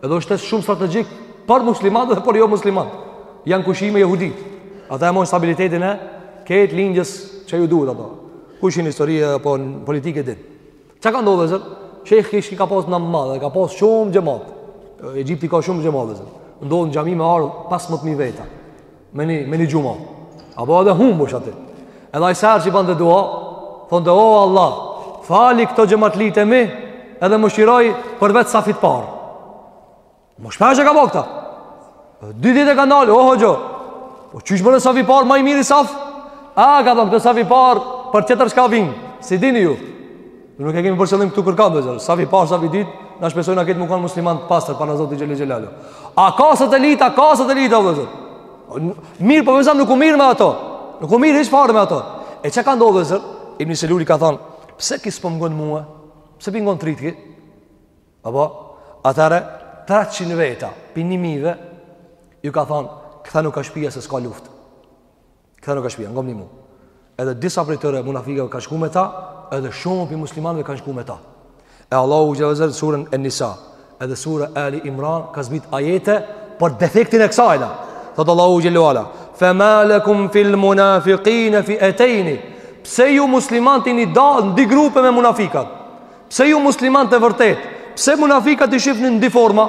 Edhe është shtet shumë strategjik për muslimanët dhe për jo muslimanët. Janë kojshi me jehudit. Ata e mojnë stabilitetin e ketë lindjen që ju duhet ato. Kush njeh historinë apo politikën e din. Ça ka ndodh vëllezër? Shejh Kishki ka pas nam të madh, ka pas shumë xhemat. Egjipti ka shumë xhemat vëllezër. Ndodh në xhami me ardhë pesëmbëdhjetë mijë veta. me një, me një xhuma. Apo edhe hiç boshatis. Edhe ai sa herë që bante dua, thonte o Allah, fali këto xhamatlit e mi, edhe mëshiroj përveç safit parë. Më shpesh e ka bo këtë. Dy ditë e kan nalë, o hoxho. Po qysh bre safi i parë ma i miri saf? A ka ba këto safit parë për tjetër çka vijn? Si dini ju? Dhe nuk e kemi për qëllim këtu kërkan vëllezër. Safi i parë, safi i dytë, na shpresojna ket me kanë musliman të pastër, para Zotit xhelle xhelaluhu. A ka satelit, a ka satelita, vëllezër. Mirë, po vëzëm, nuk u mirë me ato. Nuk u mirë, hiç fare me ato. E çka ka ndodhë vëllezër? Ibn Seluli ka thonë, pse ky s'po më ngon mua? Pse p'i ngon të rit ky? Apo, atëherë, 300 veta, pi një mijve, ju ka thonë, kthehuni ka shpia se s'ka luftë. Kthehuni ka shpia, ngomni mu. Edhe disa prej tyre munafikëve kanë shku me ta, edhe shumë prej muslimanëve kanë shku me ta. E Allahu xhelle vëllezër surën en-Nisa, edhe surën Ali Imran, ka zbit ajete për defektin e kësajna. Thotë Allahu xhelle ve ala, fema lekum fil munafikine fietejni, pse ju muslimanët jeni da në dy grupe me munafikat? Pse ju muslimanët e vërtet? Pse munafikat i shifni në dy forma?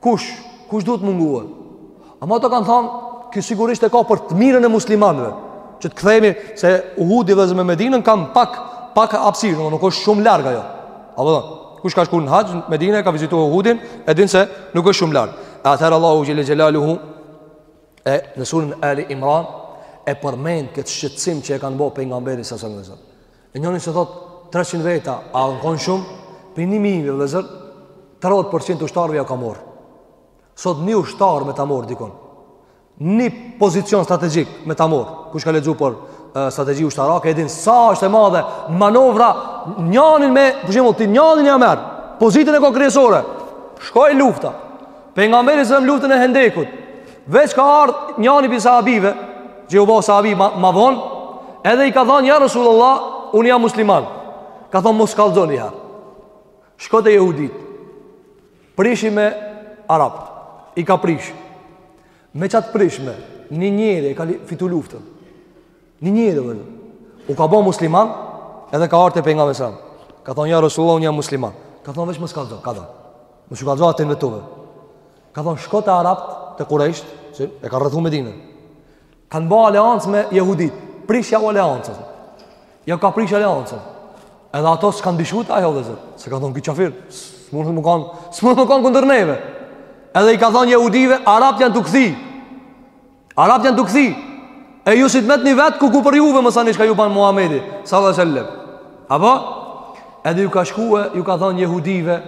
Kush? Kush duhet me ngu? Ama ato kanë thonë, ky sigurisht e ka për të mirën e muslimanëve, që të kthehemi se Uhudi vëllezër me Medinën kanë pak pak hapësirë, do nuk është shumë larg ajo. Apo do, kush ka shkuar në Haxh, Medinë ka vizituar Uhudin, e din se nuk është shumë larg. Atëherë Allahu xhelle xhelaluhu e në surën Ali Imran e përmend këtë shqetësim që e kanë bërë pejgamberit a.s. me thot. E njëri që thot 300 veta, a kanë shumë? Pi 1000 vëllezër, 30% ushtarëve ja ka marr. Sot një ushtar me ta marr dikon. Një pozicion strategjik me ta marr. Kush ka lexuar për uh, strategji ushtarake, e din sa është e madhe manovra njanin me, për shembull, ti njanin ja merr. Pozitën e ka kryesore. Shkoi lufta. Pejgamberi selem luftën e hendekut Veç ka ardhë njani pi sahabive Që u bo sahabi ma, ma vonë Edhe i ka thonë ja Rasulullah Unë jam musliman Ka thonë mos kallxo niherë Shko te jehudit Prishi me arabt I ka prish Me qat prishje Një njeri e ka fitu luftën Një njeri dhe vëllë U ka bo musliman Edhe ka ardh te Pejgamberi selem Ka thonë ja Rasulullah unë jam musliman Ka thonë veç mos ka Ka thonë Mos kallxo të vetve Ka thonë shko te arabt Te kurejsht Se e kanë rrethu Medinen Kanë bo aleancë me jehudit Prishjau aleancën Jau ka prish aleancën Edhe ato s'kanë dyshu n'ta vëllezër Se kanë thonë ky qafir S'mundet me kanë S'mundet me kanë kundër neve Edhe i ka thonë jehudive Arabt janë tu u kthy Arabët janë tu u kthy E ju si të metni vetë kuku për juve Masanej çka ju ban Muhammedi Sallat e sellem Apo Edhe ju ka shkue Ju ka thonë jehudive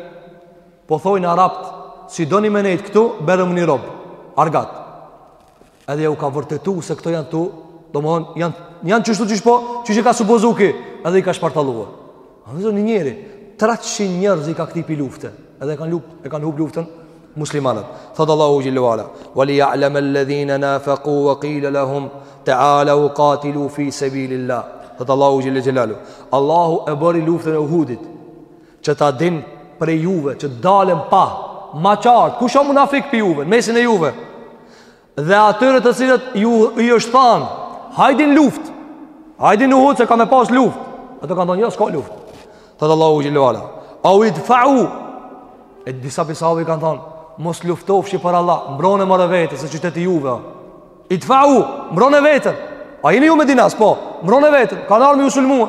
Po thojnë Arabët Si doni me nejt këtu Bjermni robë Argat Edhe jau ka vërtetu se këto janë tu Domethonë Janë, janë qështu qështu po Qështu që ka supozu ky Edhe i ka shpartallue Në zonë njeri, 300 njerëz i ka kthy pi lufte, edhe e kanë luft, e kanë humb luftën muslimanët. Thot Allahu xhelle ue ala, "Wa li ya'lam alladhina nafaqu wa qila lahum ta'alu qatilu fi sabilillah." Thot Allahu xhelalu xhelalu, Allahu e bëri luftën e Uhudit, që ta din prej juve që t'dalin n'pah ma qartë, kush është munafik pi juve, mesin e juve. Dhe atyre të cilët ju i është thanë, hajdni n'luft. Hajdni n'Uhud se ka me pas luft. Ato kanë thonë, jo, s'ka luft. Thot Allahu xhelle ue ala. Au idfa'u. E disa pi sahabive kanë thonë, mos luftofshi për Allah, mbrone more veten, se qyteti juve. Idfa'u, mbrone vetën. A jeni ju medinas, po, mbrone vetën. Kanë ardh me ju sulmue.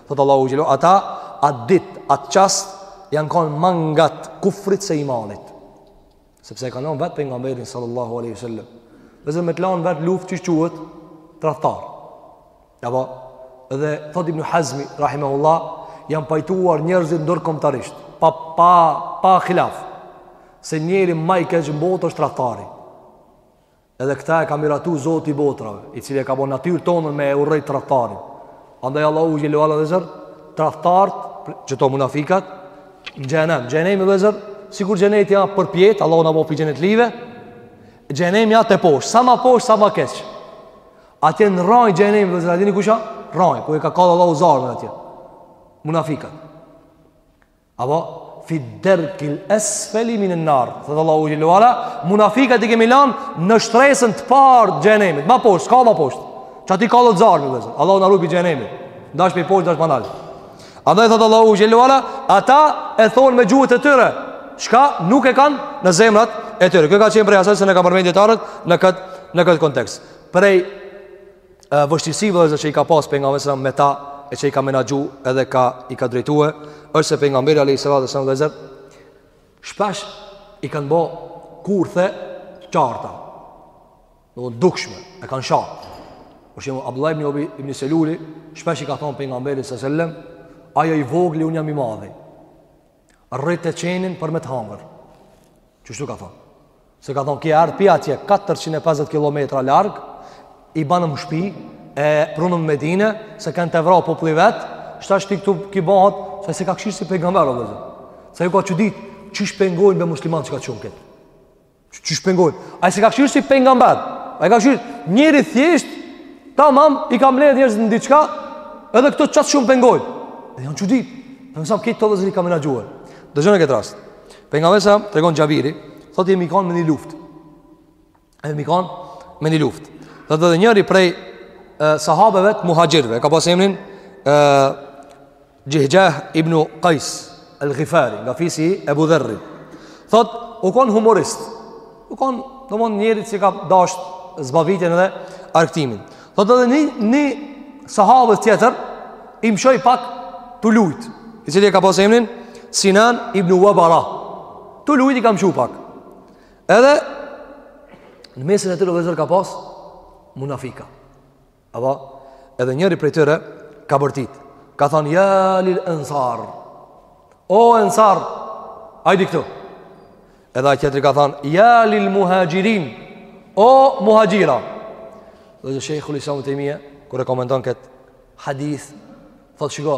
Thot Allahu xhelalu ata at dit at çast janë kanë ma ngat kufrit se imanit. Sepse e kanë lënë vetë pejgamberin sallallahu alaihi wasallam. Vëllezër me të lanë vetë n'luftë që quhet tradhtar. Apo dhe thot Ibn Hazmi rahimahullah janë pajtuar njerëzit ndërkombëtarisht pa pa pa hilaf se njeri ma i keq në botë është tradhtari. Edhe këta e ka miratu Zoti i botrave, i cili e ka bo natyrë tonën me e urrejt tradhtarin. Andaj Allahu xhele ue ala vëllezër, tradhtarët, qëto munafikat, në xhehnem. Xhehnemi vëllezër, sikur xheneti ja përpjetë, Allahu na boftë pi xhenetlive, xhehnemi ja teposhtë, sa ma poshtë, sa ma keq. Atje në rrajë xhehnemi vëllezër, a dini kush a? Rrajë, ku e ka kallë Allahu zjarmin atje. Munafikat. Apo fi derkil esfeli minen nar, thotë Allahu xhele ue ala, munafikat i kemi lanë në shtresën të parë t'xhehnemit, ma poshtë, s'ka ma poshtë, qaty kallet zjarmi, vëllezër, Allahu na rujt pi xhehnemit, n'dash prej poshtë, n'dash prej nalt. Andaj thotë Allahu xhele ue ala, ata e thonë me gjuhët e tyre, çka nuk e kanë në zemrat e tyre. Kjo ka qenë prej asaj se ne ka përmend dijetarët në këtë, në këtë kontekst. Prej vështirësive vëllezër që i ka pas pejgamberi sa me ta e që i ka menaxhu edhe ka i ka drejtue është se pejgamberi alejhi salatu selam vëllezër shpesh i kanë bo kurthe t'qarta të dukshme e kanë sha për shembull Abdullah ibn Ubej ibn Seluli shpesh i ka thon pejgamberit sa sallam ai o i vogli un jam i madhi Rrite qenin për me të hangër Qështu ka thonë Se ka thonë kje ardhë pi atje 450 km larg I banëm shpi E prunëm n'Medine Se ken tu e vra populli i vet Tashti këtu ky bahet Se s'e ka kqyr si pejgamber o vëllezër Se ju ka çudit Qysh p'e ngojnë muslimanët kaq shumë këtë Qysh p'e ngojnë? Ai s'e ka kqyr si pejgamber. Ai e ka kqyr njeri thjesht, tamam, i ka mledhë njerëz në diçka, edhe këto qaq shumë p'e ngojnë. Dhe janë çudit, pejgamberi sa këto vëllezër i ka menaxhu. Dëgjone këtë rast. Pejgamberi sa, tregon Xhabiri, thotë jemi kanë me një luft. E jemi kanë me një luft. Thotë edhe njëri prej e, sahabeve të muhaxhirve, ka pas emrin, e, Xhehxhah ibnu Kajs El Gifari Nga fisi Ebu Dherrit Thot, u konë humorist U konë, domethonë njeri që ka dasht Zbavitjen dhe argëtimin Thot edhe një, një sahabe tjetër I mëshoi pak tu lujt I cili e ka pas emnin Sinan ibn Wabara Tu lujt i ka mëshu pak Edhe Në mesin e tyre vëllezër ka pas Munafika Apo, edhe njëri prej tyre ka bërtit. Ka thonë, ja lil ensar. O ensar, hajdi këtu. Edhe ai tjetri ka thonë, ja lil muhaxhirin. O muhaxhira. Vëllezër, shejhul islam Ibn Tejmije, kur e komenton këtë hadith, thotë shiko,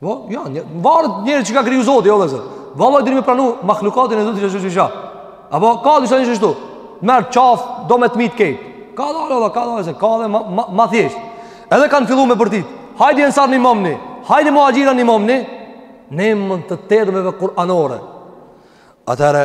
Po, ja, një, varet njerëz që ka kriju zoti, o vëllezër. Vallahi duhet me pranu mahlukatin e zotit qysh ja. Apo, ka disa njerëz qështu. Merr n'qafë, do me të myt krejt. Kadalë, kadalë, ka edhe ma, ma, ma thjeshtë. Edhe kanë fillu me bërtit. Hajdi ensar nimomni. Hajdi muhaxhira nimomni. N'emën të termeve kuranore. Atëhere,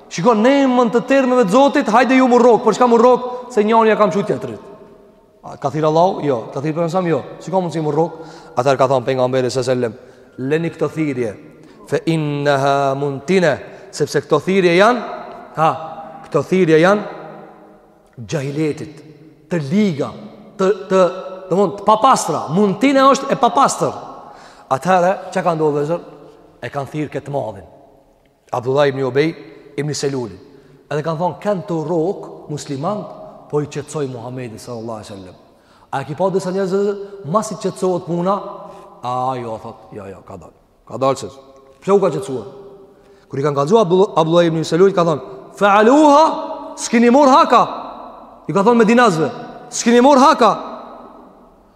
Shiko, në emën të termeve të Zotit, hajde ju mu rrokë, për çka mu rrokë, se njani ja ka mshu tjetrit. A, ka thirrë Allahu? Jo. Ka thirrë pejgamberi sa selam? Jo. Si ka mundësi mu rrokë? Atëherë ka thonë pejgamberi sa sellem, leni këto thirrje, fe inneha muntine, sepse këto thirrje janë, ha, këto thirrje janë, xhahiletit, të liga, të, të, domethon të papastra, muntine është e papastër. Atëherë, çka ka ndodhë vllezër? E kanë thirrë këtë madhin. Abdullah ibn Ubej ibn Selul. Edhe kanë thonë kanë tu u rrok muslimant, po i qetësoi Muhamedi sallallahu alaihi wasallam. A e ki pa disa njerëz që masi qetësohet puna? A jo thot, jo jo, ka dal. Ka dal se. Pse u ka qetësuar? Kur i kanë kallzu Abdullah ibn Selul ka thonë, "Fa'aluha, s'kini mor haka." Ju ka thonë medinasve, "S'kini mor haka."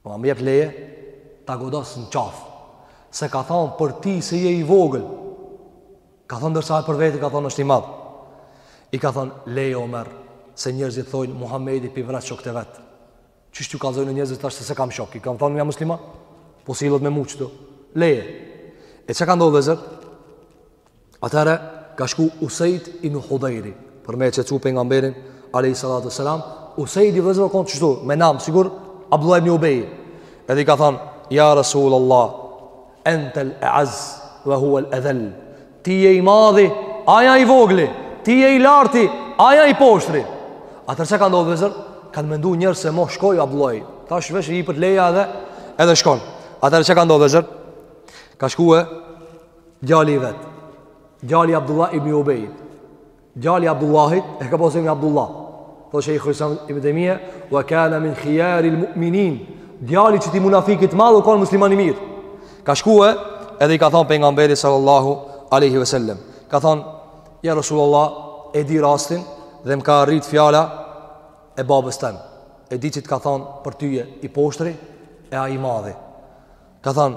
Po a më jep leje ta godas në qafë. Se ka thonë për ti se je i vogël. Ka thonë ndërsa për vete ka thonë është i madh. I ka thonë leje Omer se njerëzit thonë Muhamedi pi vret shokët e vet. Qysh ju kallzojnë njerëzit tash se s'e kam shok. I kam thonë jam musliman. Po sillet me mu qëtu. Leje. E çka ka ndodh vllezër? Atëherë ka shku Usejd ibn Hudajri, për me e qetsu pejgamberin, alejhi salatu selam, Usejdi vllezër u konë qështu, me namë, sikur, Abdullah ibn Ubej, edhe i ka thonë, ja Rasul Allah, entel e az, ve huel e dhel, ti je i madhi, ai a i vogli, ti je i larti, ai a i poshtri. Atëherë çka ka ndodhë vllezër, kanë mendu njerëz se mo shkoi Abdullah, tash veç jipet leja edhe, edhe shkon. Atëherë çka ka ndodhë vllezër, ka shku e Djali i vet. Djali i Abdullah ibn Ubejit. Djali i Abdullahit e ka pas emnin Abdullah. Tha Shejhul Islam ibn Tejmije, "Wa kana min khiyar al-mu'minin." Djali qëtij munafikit madh u kanë musliman i mirë. Ka shkuar edhe i ka thënë pejgamberit sallallahu alaihi wasallam. Ka thënë, "Ja Rasulullah, e di rastin dhe më ka arrit fjala e babës tem. E di që të ka thënë për ty je i poshtri e ai i madhi." Ka thënë,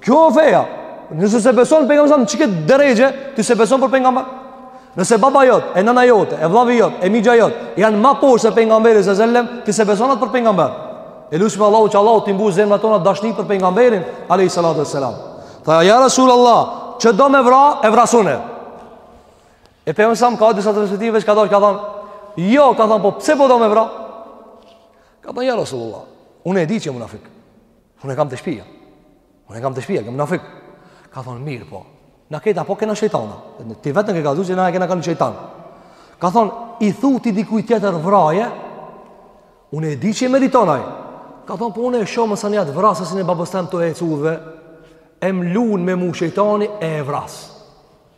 Kjo o feja Nëse s'e beson pejgamberin sa selam n'qëtë derexhe Ti s'e beson për pejgamber Nëse baba jot, e nëna jote, e vllavi jot, e mixha jot, janë më poshtë se pejgamberi sa selam, ti s'e beson atë për pejgamber. E lusim Allahun që Allahu t'i mbush zemrat tona dashni për pejgamberin, alayhi salatu wassalam. Tha ja Rasulullah, që do me vra, e vras unë. E pejgamberi sa selam ka disa transmetime veç ka dalë ka thanë Jo, ka thanë po pse po do me vra Ka thanë ja Rasulullah Unë e di që e munafik Unë e kam te shpia. Unë e kam te shpia, kam munafik. Ka thonë, mirëpo na krejt po kena shejtana. Ti vetë na ke kallzu që na e kena ka ni shejtan. Ka thonë, i thu ti dikuj tjetër vraje, unë e di që i meriton ai. Ka thonë, po unë e shoh masanej at vrasësin e babës tem tu ec udhve, e më lun me mu shejtani e e vras.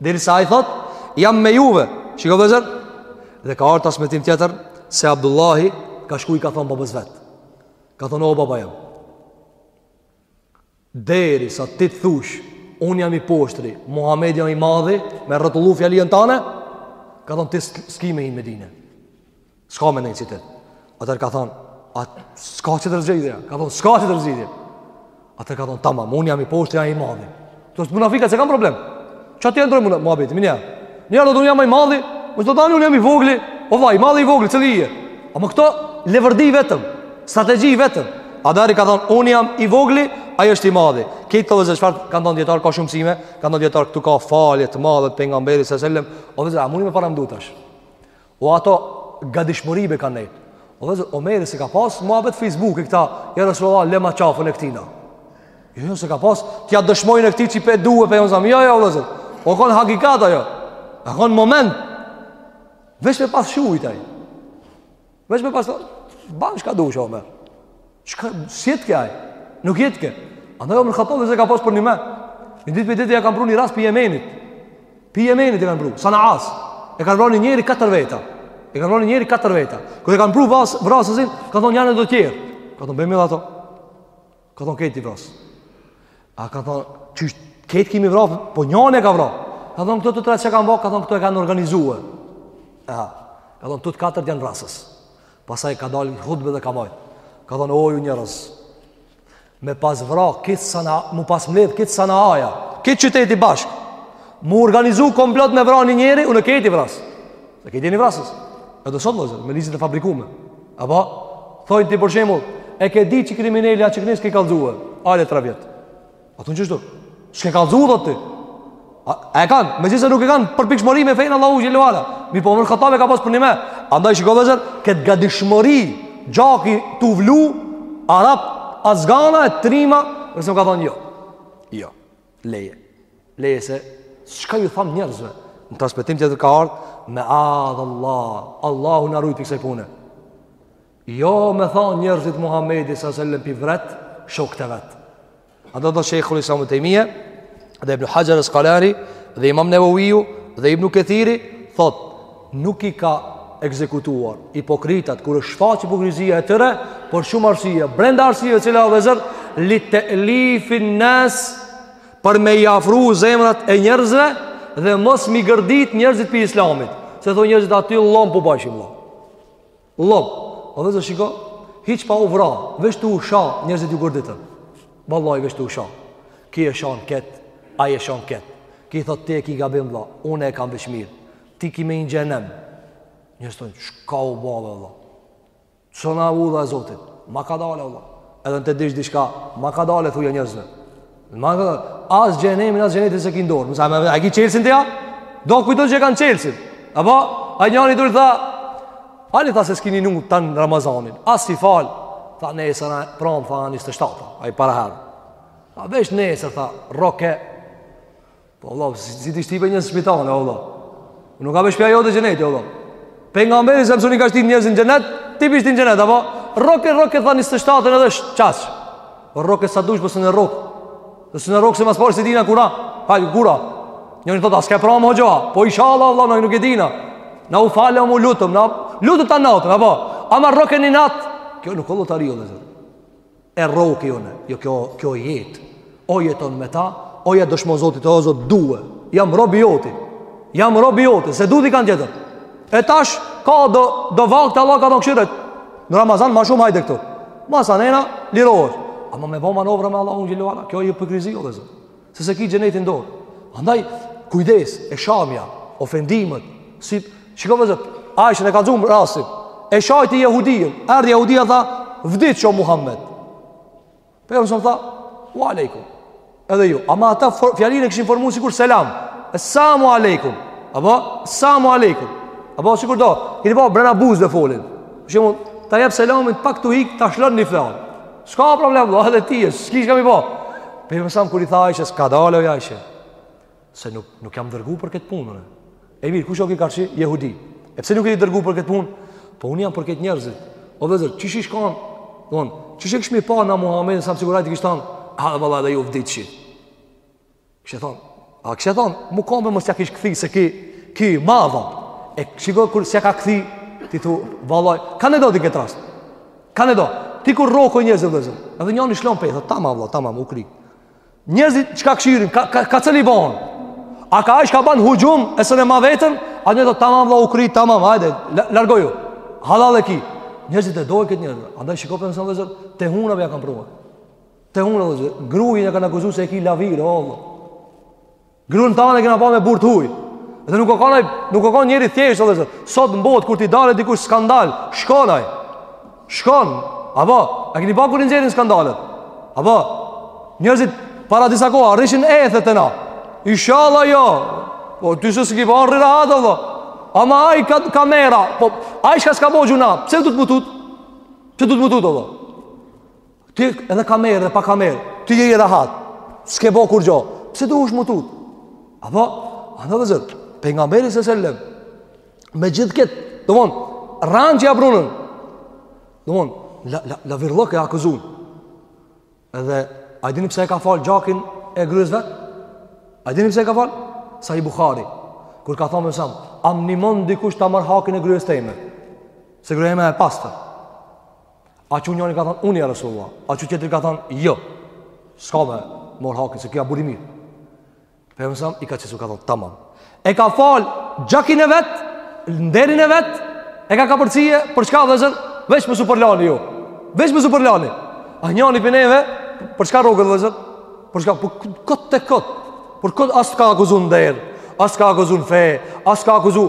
Deri sa ai thot, jam me juve. Shiko vllezër, dhe ka ardh transmetim tjetër, se Abdullahi ka shku i ka thonë babës vet. Ka thonë, o baba jem. Deri sa ti të thush, unë jam i poshtri, Muhammedi jam i madhi, me rrotullu fjalinë tane, ka thonë, ti s'ki me hi n'Medine. S'ke me nejtë n'qytet. Atëher ka thonë, atë s'ka tjetër zgjidhje. Ka thonë, s'ka tjetër zgjidhje. Atëher ka thonë, tamam, unë jam i poshtë, ai i madhi. Të është munafika, s'e kanë problem. Qaty e ndrrojnë munafikat muabetin menjëher. Njëher thotë unë jam i madhi, më të dani unë jam i vogli, o vlla, i madhi i vogli, cili je. Ama këto, leverdi vetëm, strategji vetëm. Atëher ka thonë, unë jam i vogli, ai është i madhi. Këtu vllezër çfarë kanë thënë dijetarët ka shumë mësime, kanë thënë dijetarët këtu ka falje të madhe të pejgamberit sallallahu alajhi wasallam, o vllezër, a muni me paramendu tash? O ato gadishmëri be kanë nejtë. O vllezër, Omeri s'e ka pas muabet Facebook e këta, ja Resulallah, lema qafën e këtina. Jo, jo, s'e ka pas, t'ia dëshmojnë e këti që i pe duhe, pe jonë zamë, jo, jo, o vllezër. O konë hakikat ajo. A konë moment. Veç me pas shujt ai. Veç me pas, banë çka duhe, Omer. Çka s'jetke ai? Nuk jetke. Andaj Omer Khattabi e ka pas përnjime. Një ditë pi ditëve ia kanë pru një rast pi Jemenit. Pi Jemenit e kanë pru. Sanaas. E kanë vra një njeri katër veta. E kanë vra një njeri katër veta. Kur e kanë pru vras vrasësin, ka thonë janë do të tjerë. Ka thonë bëjmë ato. Ka thonë kejt i vras. A ka thonë qysh kejt i ki me i vra, po njëri e ka vra. Ka thonë këto të tre çka kanë vra, ka thonë këto e kanë organizuar. Aha. Ka thonë këto të katërt janë vrasës. Pastaj ka dalë në hutbe dhe ka majtë. Ka thonë, o ju njerëz, me pas vra, kejt Sana, m'u pas mledhë, kejt Sanaja, kejt qyteti bashkë, m'u organizu komplot me vra një njeri, unë kejt i vras. Se kejt jeni vrasës. Edhe sot, vllezër, me ligjet e fabrikume. Apo thojnë ti për shembull, e ke dit që krimineli a qëky e s'ke kallzue, ale tre vjet. A thonë qështu? S'ke kallzu edhe ti? A, a e kanë? Megjithëse nuk e kanë përpikshmëri me fenë e Allahut Xhelle ue ala. Mirëpo Omer Khattabi e ka pas përnjime. Andaj shiko vllezër, këtë gadishmëri, gjaki tu vlu, arab, azgana e trima, nëse më ka thonë jo. Jo, leje. Leje se, çka ju tham njerëzve? Në transmetim tjetër ka ardhë, meadhallah. Allahu na rujt pi kësaj pune. Jo me than njerëzit Muhammedi sa sellem p'i vret shokët e vet. A thotë Shejhul Islam Tejmije, dhe Ibn Haxher Askalani, dhe Imam Neveviu, dhe Ibn Kethiri, thot, nuk i ka ekzekutuar hipokritat kur është shfaqë hipokrizia e tyre për shumë arsye brenda arsyeve cila o vllezër li te'lifin-nas për me i afru zemrat e njerëzve dhe mos m'i gërdit njerëzit pi islamit se thonë njerëzit aty llom po bajshin llom Llop, o vëllezër shiko, hiq pa u vra, veç tu u sha, njerëzit u gërditën. Vallahi, veç tu u sha. Ki e shan ketë, ai e shan ketë. Ki thot, ti e ki gabim, vlla, une e kam veç mirë. Ti ki me hi n'xhehenem. Njerëzit thonë, çka u bave, vlla. Së na udha e Zotit, ma kadale, vlla. Edhe në të dish diçka, ma kadale thuja njerëzve. Ma ka thënë, as xhehenemin, as xhenetin s'e ki n'dorë. Mos e ki çelsin ti a? Do kujtojnë që e kanë çelsin. Apo, ai njani dul tha, ani tha se s'ki një nungë tanë Ramazanin. As s'i falë, tha nesër, pramë, tha 27, ai para herë. Tha veç nesër, tha, rroke, Po vlla, si, si t'i shtije njerëz n'shpi tane, o vlla. Nuk o shpija jote xheneti, o vlla. Pejgamberi alejhi selam nuk ka shti njerëz në xhenet, ti po i shtin n'xhenet, apo? Rroke, rroke, tha njëzet e shtatën edhe është qasë. Po rroke sa dush, pse s'po e rrok. Nëse e rrok se ma s'pari s'e dina kur a, hajt kur a. Njëri më thotë, a s'ke pramë hoxha, po inshallah, vlla, ne nuk e dina. Na u falëm, u lutëm, na lutëm ta natën, apo? Ama rroke një natë, kjo nuk o lotari, o vëllezër. e rroki une, jo kjo, kjo jetë, o jeton me ta, o ja dëshmon Zotit, o Zot, t'due, jam robi joti, jam robi joti, s'e du dikan tjetër, e tash, ka do, do vakte Allahu ka do këshiret, në Ramazan ma shumë hajde këtu, masanena, lirohet, ama me bo manovra me Allahun xhel-le ve ala, kjo o hipokrizi, o vëllezër, Se s'e ki xhenetin n'dorë. Andaj, kujdes, e shamja, ofendimet, si, çka vëllezër, Aishja ka gjumë rasin, e shajti jehudijën, erdhi jehudija tha, vdiqsh o Muhammed. Pejgamberi alejhi selam tha, ue alejkum, edhe ju, ama ata fjalën e kishin formu sikur selam, es-samu alejkum, apo, samu alejkum, apo, sikur do, keni pa, brena buzve folin, për shembull, ta jep selamin, pak tu ik, ta shlon një fjalë, S'ka problem, vëlla, edhe ti e, s'ki çka me i bo. Pejgamberi alejhi selam, kur i tha Aishes, kadale oj Aishe. Se nuk, nuk jam dërgu për këtë punë. E mirë, kush o ki karshi? Jehudi. E pse nuk je i dërgu për këtë punë? Po unë jam për këtë njerëzit. O vëllezër, qysh i kish kanë? Donë, qysh e kishmi pa na Muhammedin alejhi selam sigurisht i kish thanë? Hajde vëlla, edhe ju vdiqshi. Kish thonë, ai kish thonë, m'u kon me mos ja kish kthy, se ki, ki, ma dha. E shiko kur s'ja ka kthy, ti thu, vallahi, ka ndodh ti këtë rast. Ka ndodh. Ti kur rroken njerëz vëllezër, edhe njëni shlon pe, thë, tamam, vlla, tamam, u kry. Njerëzit çka kshyrin, ka, ka, ka cili banë. A ka ai çka banë huxhum, e s'un e ma veten, a njëzë, tamam, vlla, u kry, tamam, hajde, largoju. Hallall e ki. Njerëzit e dojnë këtë njeri. Andaj shiko për njerëz vëllezër, te hunave ja kam provojë. Te unë vëllezër, gruen ja kanë akuzu se e ki lavire, o vlla. Gruen tane e kena pa me burrë të huj. Dhe nuk u kanë, nuk u kanë njeri i thjeshtë, o vëllezër. Sot në botë, kur t'i dalë dikuj skandal, shkon aj. Shkon, apo, e kini pa kur i nxjerrin skandalet. Apo, njerëzit para disa koha, rrishin në ethet e na. Ishalla, jo. Po, ti nëse s'ki ba, rri rahat, o dhe. Ama aj ka kamera, po, aj çka s'ka bo gjynah, pse duhet m'u tut? Pse duhet m'u tut, o dhe? Ti edhe kamerë edhe pa kamerë, ti je i rahat. S'ke bo kurgjo. Pse dush m'u tut? Apo, apo vëllezër, pejgamberi se selam. Me gjithë kët, domon, rrenë qi ja prunën. Domon, la la lavirllëk e akuzun. Edhe a dini pse e ka fal gjakin e grues vet? A dini pse e ka fal? Sahih Buhari. Kur ka thonë sa, a m'nimon dikush ta marr hakin e grues teme. Se gruja eme e pastër. A çu njani ka thonë, unë ja Resulullah. A çu tjetri ka thonë, jo. S'ka me marrë hakin, se ky a burrë i mirë. Pejgamberi sa, i ka qetsu ka thonë, tamam. E ka falë gjakin e vet, nderin e vet, e ka kapërcy, për çka vëllezër, veç mos u përlani ju. Veç mos u përlani. A njani prej neve, për çka rroket vëllezër, për çka, për kot të kot, për kot as ka akuzu n'nder, as ka akuzu n'fe, as ka akuzu...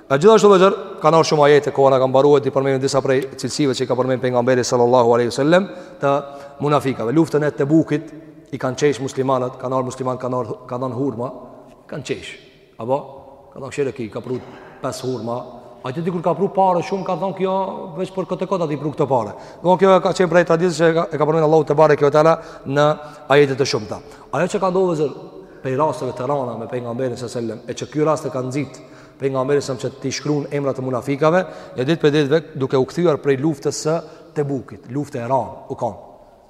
E gjithashtu vëllezër, ka edhe shumë ajete, koha na ka mbarue, t'i përmendim disa prej cilësive që i ka përmend pejgamberi sallallahu aleyhi sallem, të munafikave. Luftën e Tebukit, i kanë qesh muslimanët, kanë ardh musliman, kanë ardh, kanë dhënë hurma, kanë qesh, apo, kanë thënë shihe ky, ka pru pes hurma, ai tjetri kur ka pru pare shumë, ka thonë ky, veç për këtë e këtë ati pru këto pare. Dhe kjo ka qenë prej traditës që e ka përmend Allahu tebareke ve teala në ajete të shumta. Ajo që ka ndodh vëllezër, prej rasteve të rana me pejgamberin sallem, e që ky rast e ka nxit, pejgamberin sa që t'i shkruan emrat e munafikave, një ditë prej ditëve duke u kthyer prej luftës së Tebukit, luftë e rëndë u kon,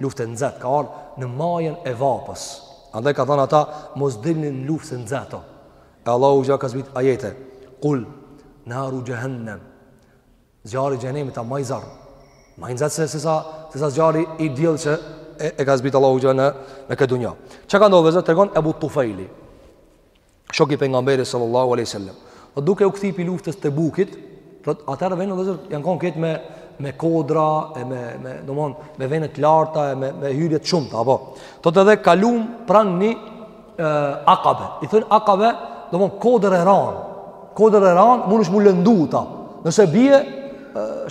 luftë e nxehtë, ka ardhur në majën e vapës. Andaj kanë thënë ata, mos dilni në luftë se nxehtë. E Allahu xha ka zbrit ajete. Kul naru xhehennem. Zjarri i xhehenemit a më i zjarrtë. Më i nxehtë se se sa se sa zjarri i diellit që e, e ka zbrit Allahu xha në në këtë dunja. Çka ka ndodhur vëllezër? Tregon Ebu Tufejli. shok i pejgamberit sallallahu alaihi wasallam. Thotë duke u kthyer pi luftës Tebukit, thotë atëherë venet vëllezër janë kanë këto me me kodra e me me domthon me vene të larta e me me hyrje të shumta apo. Thotë edhe kalum pranë një akabe. I thojn akabe, domthon kodër e ran. Kodër e ran mundesh m'u lëndu n'ta. Nëse bie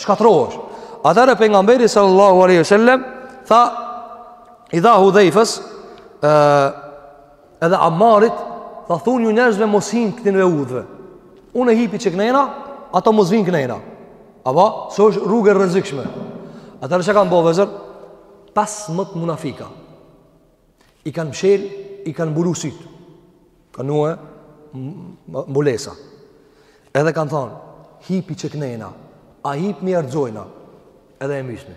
shkatrrohesh. Atëherë pejgamberi sallallahu alaihi wasallam tha i dha Hudhejfes ë Edhe Amarit, tha thunju njerëzve mos hinë këtinve udhve. Unë e hipi që kënejna, ato mos vinë kënejna. Apo, se është rrugë e rrezikshme. Atëherë çka kanë bo vllezër? Pesmët munafika. I kanë mshel, i kanë mbulu syt. Kanë nue mbulesa. Edhe kanë thonë, hipi që kënejna, a hipmi e rrzojna, edhe e mysmi.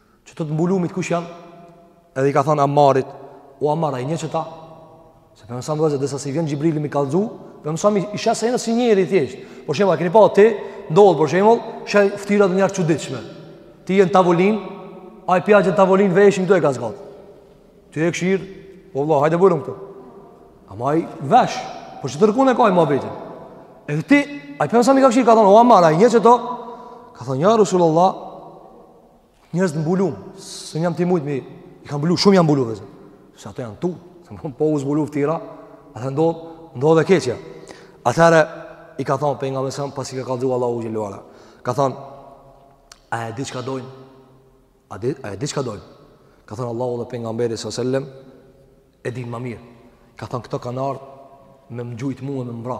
Këta të mbulumit kush janë? Edhe i ka thënë Ammarit, o Ammar, a i njeh këta? Se pejgamberi vllezër, derisa s'i vjen Xhibrili me i kallzu, pejgamberi ishte si njeri thjesht. Për shembull, a keni pa ti, ndodh, për shembull, sheh ftyra dhe njerëz çuditshme. Ti je në tavolin, ai pjaqën tavolin, veshin ta ka zgatë. Ti e kshyr, o vlla, hajde vërëm këtu. Ama ai vesh, por që të rëkun e ka i ma bitin. E ti, ai pejgamberi i ka kshyr, ka thonë, o Ammar, a i njeh këta? Ka thonë, ja, Resulullah, Njerëz të mbulum, s'jam tu mujt me i, i kanë mbulu, shumë janë mbulu vllezër. Se ato janë tut, se po u zbulu ftyra, atëherë ndodh, ndodh e keqja. Atëherë i ka thon pejgamberi sa pasi ka kallzu Allahu xhele ue ala. Ka thon a e di çka doin? A di a e di çka doin? Ka thon Allahu dhe pejgamberi sa selam e din më mirë. Ka thon këto kanë ardhur me më gjujt mua me m'vra.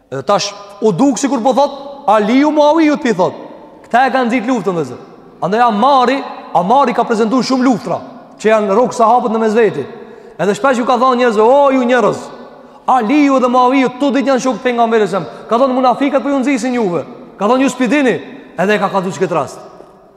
Dhe tash u duk sikur po thot Aliu Muawijut po i thot Këta e kanë nxit luftën vllezër Andaj Amari Amari ka prezentu shumë luftra Që janë rrok sahabët në mes veti Edhe shpesh ju ka thonë njerëzve O ju njerëz Aliu dhe Muawiju të dy janë shokë të pejgamberit selam Ka thonë munafikat po po ju nxisin juve Ka thonë ju s'p'i dini Edhe ka kallzu qëkët rast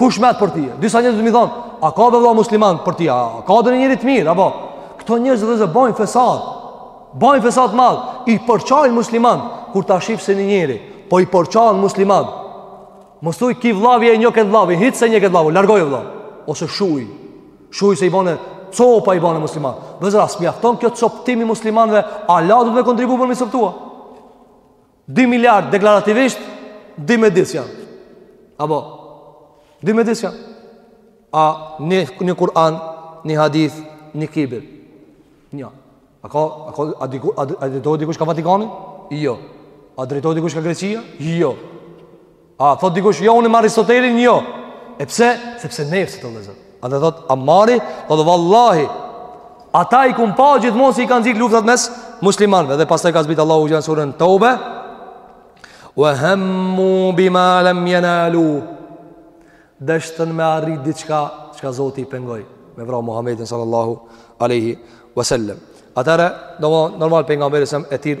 Kush met për tye? Disa njerëz dut me i thonë, a ka be vlla musliman për tye? A ka ndonji njeri të mirë, apo? Këto njerëz vllezër bajnë fesad, bajnë fesad të madh, i përçajnë musliman, kur ta shifsh se një njeri, po i përçan musliman. Mos thuj ki vllavi e njeh këtë vllavi, hiç s'e njeh këtë vllavi, largoje vllavin, ose shuj, shuj se i bane, copa i bane musliman. Vllezër a s'mjafton kjo coptim i muslimanve, ala duhet me kontribu për me i coptu a? 2 miliard deklarativisht dy medis janë. Apo dy medis janë. A një një Kur'an, një hadith, një kibël. Një. A ka a ka a diku a, a drejtohet dikush ka Vatikani? Jo. A drejtohet dikush ka Greqia? Jo. A, thot dikush, jo, unë me Aristotelin, jo. E pse? Sepse një fe është vllezër. Atëherë thot, Amari, o dhe vallahi, ata i kom pa gjithmonë si i kanë nxit luftat mes muslimanve. Dhe pastaj ka zbrit Allahu në suren Teube, ue hemmu bima lem jenalu, deshtën me arrit diçka, çka zoti i pengoi, me vra Muhammedin sallallahu aleyhi wasallam. Atëherë, normal pejgamberi selam e thirr,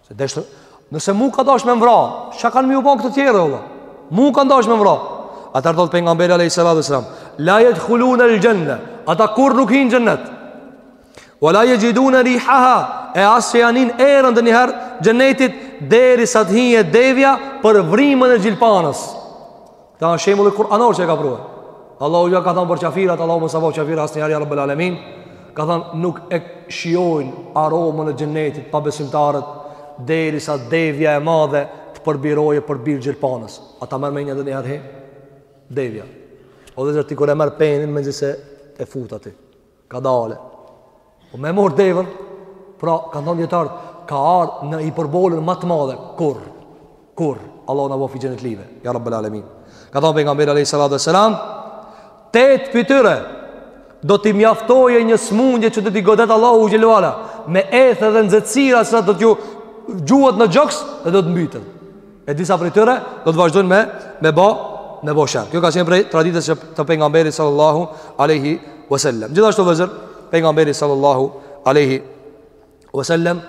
Se edhe nëse mu ka dash me m'vra, çka kanë me ju bo këta tjerë, vallah? Mu ka dash me m'vra. Ata thotë pejgamberi, a.s. La jed'hulunel xhenne, ata kurrë nuk hinë n'xhennet. Ve la jexhidune rihaha, e as që ja nin erën ndonjëherë, xhennetit derisa të hije devja për vrimën e gjilpanës. Ta dha shembulli kuranor që e ka prue Allahu e ka thonë për qafirat Allahu mos na boftë qafirat asnjëherë ja Rabbel Alemin Ka thonë nuk e shijojnë aromën e xhennetit pabesimtarët Derisa devja e madhe të përbiroje për birë gjilpanës A ta merr menja ndonjëherë Devja O vllezër ti kur e merr penin mezi se e fut aty Ka dale. Po me mor devën, pra kanë thonë dijetarët, ka ardhë në hiperbolën ma të madhe kurrë kurrë Allahu na boftë xhenetlive. Ja Rabbul Alamin. Ka thonë pejgamberi alayhi salatu wasalam, tetë prej tyre do t'i mjaftojë një smundje që do t'i godet Allahu xhelala me ethë dhe nxehtësira sa do t'ju gjuhet në gjoks dhe do të mbyten. E disa prej tyre do të vazhdojnë me me bo me bo sherr. Kjo ka qenë prej traditës të pejgamberit sallallahu alaihi wasallam. Gjithashtu vllezër pejgamberi sallallahu alaihi wasallam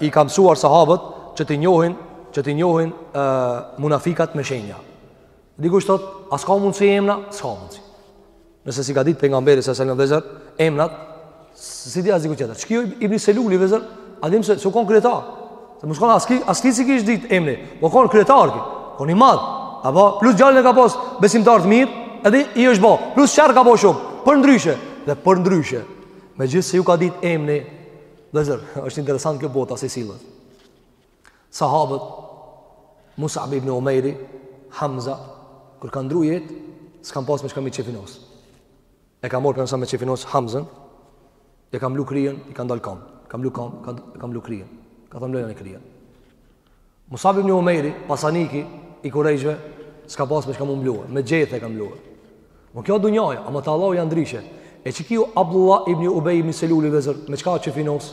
i ka mësuar sahabët që të njohin që t'i njohin munafikat me shenja. Dikush thot, a s'ka mundsi emna? S'ka mundsi. Nëse s'i ka ditë pejgamberi sa selam vllezër, emnat s'i di askush tjetër. Qiky Ibn Seluli vllezër, a dim se u kon kryetar. Se mos kon as ky, as ky s'i kish ditë emni. Po kon kryetar ky. Kon i madh. Apo plus djalin e ka pas besimtar të mirë, edhe i është bo. Plus çfarë ka bo shumë. Përndryshe, dhe përndryshe. Megjithëse ju ka ditë emni vllezër, është interesant kjo bota si sillet. Sahabët, Musab ibn Umejri, Hamza, kur kanë ndrru jetë, s'kanë pas me çka m'i qefinos. E ka marrë pejgamberi me qefinos Hamzën, e ka mlu kryen, i kanë dalë kamt. Ka mlu kamt, ka mlu kryen. Ka thanë mlonja kryen. Musab ibn Umejri, pasaniki, i kurejshve, s'ka pas me çka me u mbulu, me gjethe e kanë mbulu. N'kjo dunjaja, ama te Allahu janë ndryshe. E qiky Abdullah ibn Ubej ibn Seluli vllezër, me çka u qefinos?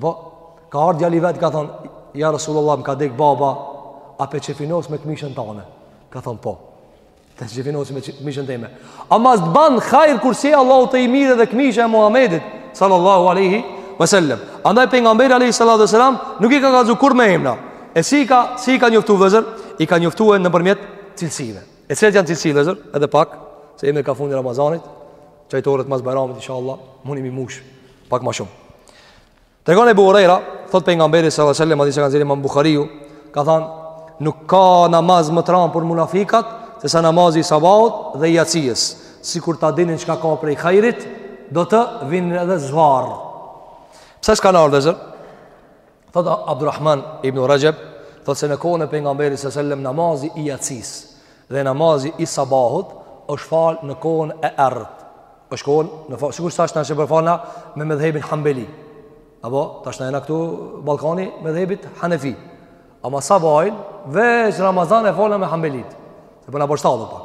Po, ka ardhë djali vetë, ka thanë, ja Rasulullah, më ka dek baba, a p'e qefinos me këmishën tane? Ka thanë, po, të qefinos me këmishën teme. Ama s'të ban hajr kur s'je te Allahu i mirë edhe këmisha e Muhammedit, sallallahu aleyhi vësallem. Andaj pejgamberi aleyhi sallallahu vësallam, nuk i ka kallzu kurrë me emna. E si i ka, si i ka njoftu vllezër, i ka njoftu nëpërmjet cilësive. E cilat janë cilësitë vllezër, edhe pak, se jemi kah fundi Ramazanit, çajtoret mas bajramit, inshallah, muni m'i mush. Pak ma shumë. Tregon Ebu Hurejra, thot pejgamberi sallallahu alaihi wasallam, hadisin e ka nxjerr Imam Buhariu, ka thanë, nuk ka namaz më të rëndë për munafikat se sa namazi i sabahut dhe i jacisë. Sikur ta dinin çka ka prej hajrit, do të vinin edhe zvarr. Pse s'kanë ardh vllezër? Thotë Abdurrahman ibnu Raxheb, thotë se në kohën e pejgamberit sallallahu alajhi wasallam namazi i jacisë dhe namazi i sabahut është fal në kohën e errët. Është kon u fal, sikur tash na që po e falna me medhhebin Hambeli. Apo tash na jena këtu Ballkani medhhebit Hanefi. Ama sabahin veç Ramazan e falna me Hambelit. Se po na bështallë pak.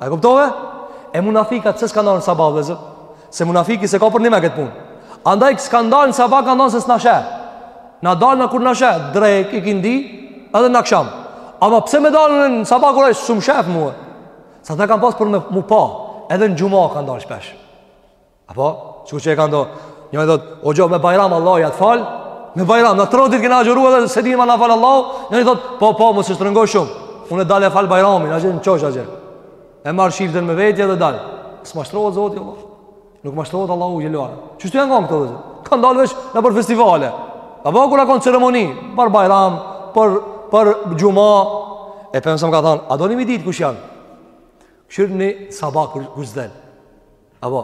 A e kuptove? E munafikat se s'kan dalë n'sabah vllezër? Se munafiki s'e ka përnime këtë punë. Andaj s'kan dalë n'sabah, kan thanë se s'na sheh. Na dalna kur na sheh, drekë, ikindi, edhe n'aksham. Ama pse me dalë në sabah kur ai s'mun m'shef mue? Se ata kan pasë për m'u pa, edhe në xhuma kan dalë shpesh. Apo, që ku që e ka ndo, njëri thotë, hoxho me bajram Allah i atë falë, me bajram, na tridhet ditë kena agjëru edhe s'e dina me falë Allah, njëri thotë, po, po, mos shtrëngo shumë, unë dal e fal bajramin, atje në qosh atje, e marr shilten me vete dhe dal, se mashtrohet Zoti, Allah. nuk mashtrohet Allahu xhele ve ala, qështu janë kanë këta vllezër, kanë dalë veç për festivale, apo, kur kanë ceremoni, për bajram, për, për xhuma, e pejgamberi ka thanë, a doni me ditë kush janë, kshyrni n'sabah kush, kush s'del, Apo,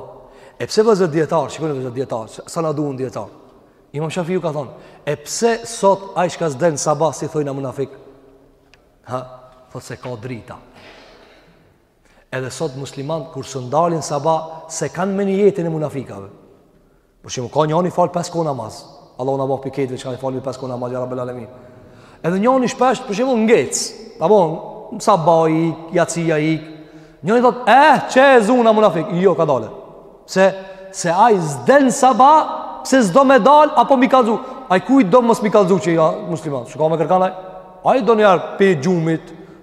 e pse vllezër dijetarët, shikoni vllezër dijetarët, sa na duhen dijetarët. Imam Shafiu ka thonë, e pse sot ai çka s'del n'sabah s'i thojna munafik? Ha, thot se ka drita. Edhe sot muslimant, kur s'un dalin sabah, s'e kanë me nijetin e munafikave. Për shembull, ka njoni fal pesë kohë namaz. Allahu na bëftë pi këtyve që kanë falë pesë kohë namaz, ya Rabbul Alamin. Edhe njoni shpesh për shembull ngec. Apo sabahi ik, jacia ik. Njoni thot, "Eh, qe e zuna munafik." Jo, kadale. Pse, se ai s'del n'sabah, pse s'do me dal apo mi kallzu. Ai kujt do mos mi kallzu që a musliman. S'e ka me kërkan ai. Ai do një arë pe gjumit,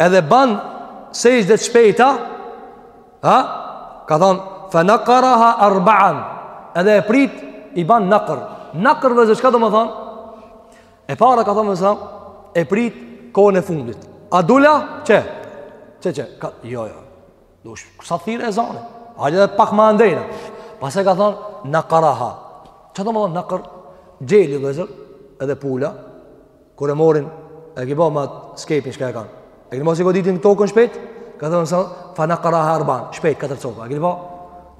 Edhe ban sexhde të shpejta, ha? Ka thonë, fe nekareha erbean, edhe e prit, i ban nakr. Nakr vllezër çka domethonë? E para ka thonë, mësa, e prit, kohën e fundit. A dula, që? Që, që? Ka, jo, jo. Dush, sa të thirr ezani Hajde edhe pak ma andej na Pastaj ka thonë Nekareha Çka domethonë nakr Gjeli vllezër Edhe pula Kur e morin E ki pa me sqepin çka e kanë E ki pa si goditin tokën shpejt Ka thonë sa Fe nekareha erbean Shpejt katër copa E ki pa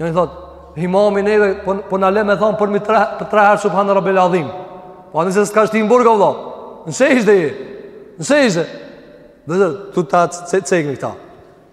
Njoni thotë Imami neve S'po na len me thonë Për mi tre, për tre herë Subhane rabbijel adhim Po anë se s'ka shtim burga vllo Nëse ishte i Nëse ishte Vllezër Ku ta cekmi këta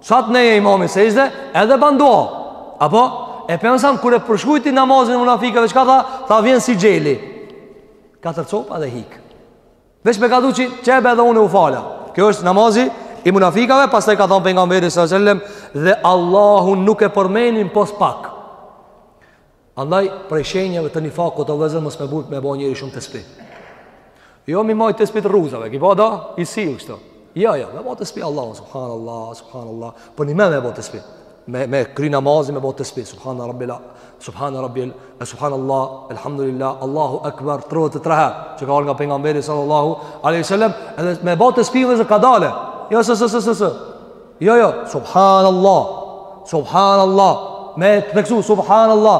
Sa t'neje imami n'sexhde, edhe ban dua. Apo e pejgamberi kur e përshkrujti namazin e munafikëve çka tha? Tha vjen si gjeli. Katër copa edhe hik. Veç me kallzu që qe be edhe unë u fala Kjo është namazi i munafikave Pastaj ka thonë pejgamberi sallallahu alajhi wasallam Dhe Allahun nuk e përmenin pos pak Andaj prej shenjave të nifakut vllezër mos me mujt me bo njeri shumë tespih. Jo mi majtë tespiht e rruzave, ki bada i si u kështu. Jo, jo, me bo tespih Allah, subhanallah, subhanallah, po përnime me bo tespih. Me, me kry namazin me bo tespih, subhanallah, rabbila, subhanallah, rabbil, e subhanallah, elhamdulillah, Allahu akbar, tridhet e tre herë, që ka ardh nga pejgamberi sallallahu, a.s. edhe me bo tespih vllezër kadale, jo, së, së, së, së, së, Jo, jo, subhanallah, subhanallah, me theksu, subhanallah,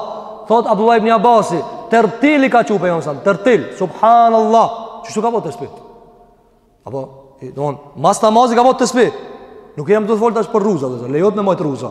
thot Abdullah ibn Abasi, tertil i ka çu pejgamberi a.s., tertil, subhanallah, qështu ka bo tespih? Apo, i, don, mas namazi ka bo tespih? Nuk jam tu folë tash për rruza, vllezër, lejohet me majtë rruza,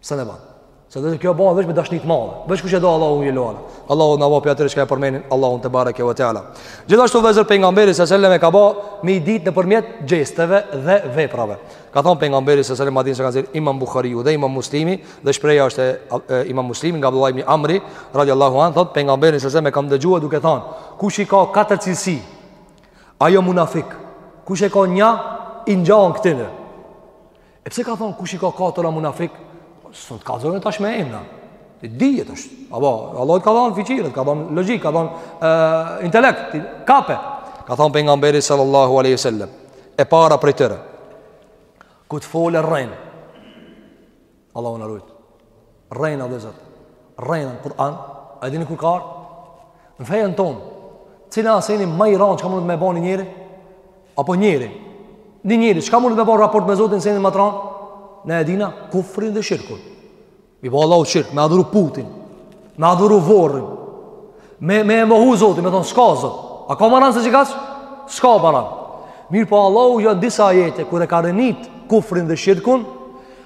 Sa ne ban. Se edhe kjo bëhet vetëm me dashni të madhe. Veç kush e do Allahu i lona. Allahu na baftë prej atyre që e përmenin Allahun tebareke ve teala. Gjithashtu vllezër pejgamberi sa selam e ka bë me ditë nëpërmjet gjesteve dhe veprave. Ka thon pejgamberi sa selam në hadithin që e kanë nxjerrë Imam Buhariu dhe Imam Muslimi dhe shprehja është e Imam Muslimit nga Abdullah ibn Amri radiallahu anhu thot pejgamberi sa selam e kam dëgjuar duke thon kush i ka katër cilësi ai o munafik kush e ka një i ngjan këtyre E pse ka thonë kush i ka katra o munafik? S'un t'kallzojna tash me emna. Ti dihet tash. Apo Allahu t'ka dhënë fiqir, t'ka dhënë logjik, ka dhënë uh, intelekt, kape. Ka thonë pejgamberi sallallahu alaihi wasallam, e para prej tyre. Kur të folë rren. Allahu na rujt. Rrena vllezër. Rrena në Kur'an. A e dini kur ka ardh? Në fejën tonë. Cili asht seni ma i ranë që ka mundet me ba ni njeri? Apo njeri? Një njeri, që ka mundet me ba në raport me Zotin senin ma të ranë? Ne e dina kufrin dhe shirkun. Me i bo Allahut shirk, me adhuru putin, me adhuru vorrin, me, me e mohu Zotin, me thonë s'ka Zot. A ka ma ranë se qekjo? S'ka ma ranë. Mirëpo Allahu në disa ajete, kur e ka renit kufrin dhe shirkun,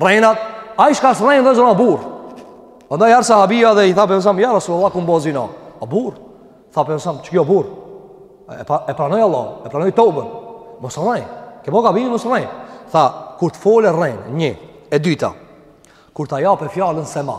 Rrenat, ai çka s'rren vllezër o burrë. Andaj ardh sahabia dhe i tha pejgamberit a.s., ja Rasulullah kum bo zina. A burrë, tha pejgamberi a.s., qeky o burrë. E, pra, e pranoi Allah, e pranoi tobën. Mos rrenë, ke bo gabim mos rrenë. Tha, kur të fole rrenë, një, e dyta, kur ta japë fjalën s'e ma.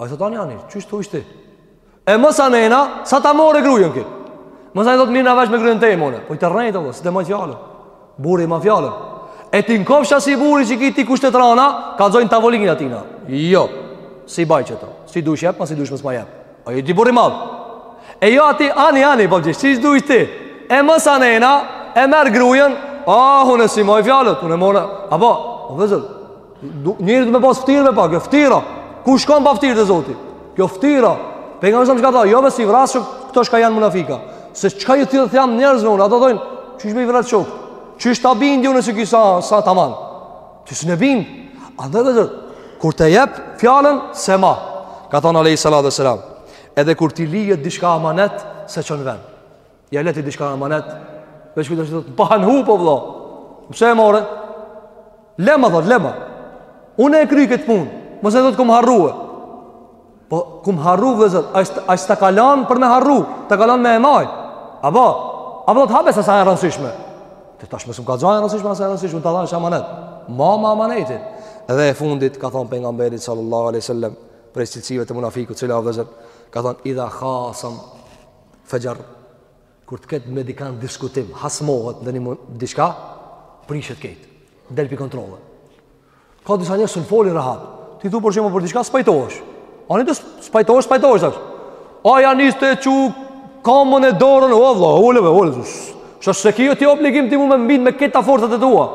Ai thot ani ani, qysh dush ti? E masanena, sa ta marrë gruen këtë? Masi thot merrna vesh me gruen teme more. Po ai të rrejti, s'ta majti fjalën. Burri ma fjalën. E ti në kofsh asi burri që ki ti kushte t'rana, kallzoj n'tavolinë atina. Jo, s'i baj qito. Si dush jepma, si dush mos ma jep. A je ti burrë i madh. E jo aty, ani, ani, po gjithë, qysh dush ti? E masanena, e merr gruen, ahu unë s'i maj fjalët, unë e mora, apo, o vllezër, Njeri du me pas ftyrë me pa, kjo ftyra. Kur shkon pa ftyrë te Zoti? Kjo ftyra. Pejgamberi s.a.s. çka tha, jo veç s'i vras që këta shka janë munafika. Se çka ju tham njerëzve unë, ata thojnë, qysh me i vra shokë? Qysh ta bindi unë që ky s'asht taman? Qysh me e bind? A edhe vllezër, kur të jep fjalën, s'e man. Ka thon alejhi salatu ues selam. Edhe kur t'i lihet diçka amanet, s'e çon në vend. Ja le ti diçka amanet. Veç ky të thotë, "Po bre, po vëlla." Pse e more? Lema thot, lema. Unë e kry këtë punë. Mos e thot kum harrua. Po kum harru vllezër, a s'ta ka lon për me harru, ta ka lon me e majt. Apo, apo do të hupe se s'a e rëndësishme. Të tash më shumë ka gjë e rëndësishme sa e rëndësishme, ta dhash amanet. Mama amanetin. Edhe e fundit ka thon pejgamberi sallallahu alaihi wasallam, pej cilësive të munafikut, cila vllezër, ka thon idha khasam Fajr kur të ketë me dikan diskutim, hasmohet ndonjë diçka, prishet krejt. Del pi kontrollit. Ka disa njerëz s'un folin rahat. T'i thu për shembull për diçka s'pajtohesh. Ani de s'pajtohesh, s'pajtohesh tash. A ja nis tu çu komën e dorën, o vëlla, ule bre, ule bre. Se s'e ki o ti obligim ti mu me m'bind me këto forcat e tua.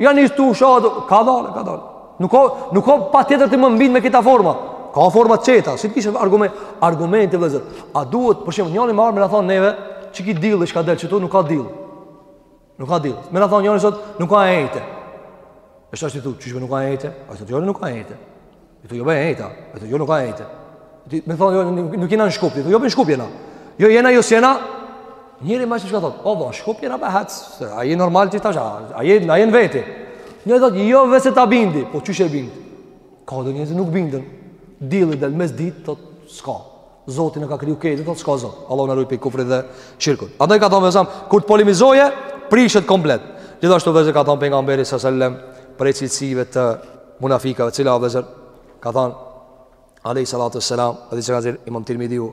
Ja nis tu sha, kadale, kadale. Nuk ka, nuk ka patjetër ti me m'bind me këto forma. Ka forma tjeta, si t'kish argument, argumente vllezër. A duhet, për shembull, njëri me na thonë neve, qiky dill çka del qitu, nuk a dill. Nuk a dill. Me na thonë njëri sot, nuk a e ejte. E ç'ashtu ti, qysh bre nuk a e ejte? Ai thotë jo nuk a e ejte. E ti jo be e ejte, ai thot jo nuk a e ejte. Me thonë, jo, nuk jena në Shkup, jo be në Shkup jena. Jo jena, jo s'jena, Njëri veç shkon thotë, "O bre, shko pi hapa haxhi, se a je normal ti tash, a je a je në vete." Një thotë, "Jo, veç ta bindi." Po qysh e bind? Ka do njerëz që nuk bindën. Dilli dal mes ditë, thotë, "S'ka." Zoti na ka kriju krejt, thotë, "S'ka Zot." Allahu na ruaj prej kufrit dhe shirkut. Andaj ka thënë vllezër, kur të polemizojë, prishet komplet. Gjithashtu vllezër ka thënë pejgamberi sallallahu alajhi wasallam pej cilësive të munafikave, cila vllezër ka thënë alejhi salatu selam, hadith që ka shënu Imam Tirmidhiu,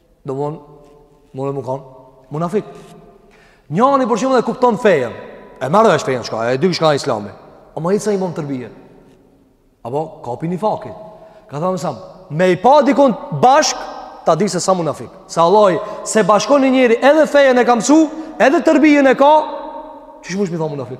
Do s'mund me kon munafik. Njëri për shembull e kupton fejen. E merr vesh fejen çka, e di çka asht Islami. Ama hiç s'e ma terbijen. Apo ka ni ahlak. Ka thënë sa me i pa dikon bashk ta di se s'a munafik. Se Allahi s'e bashkon një njeri edhe fejen e ka mësu, edhe terbijen e ka, qysh mund me i thonë munafik.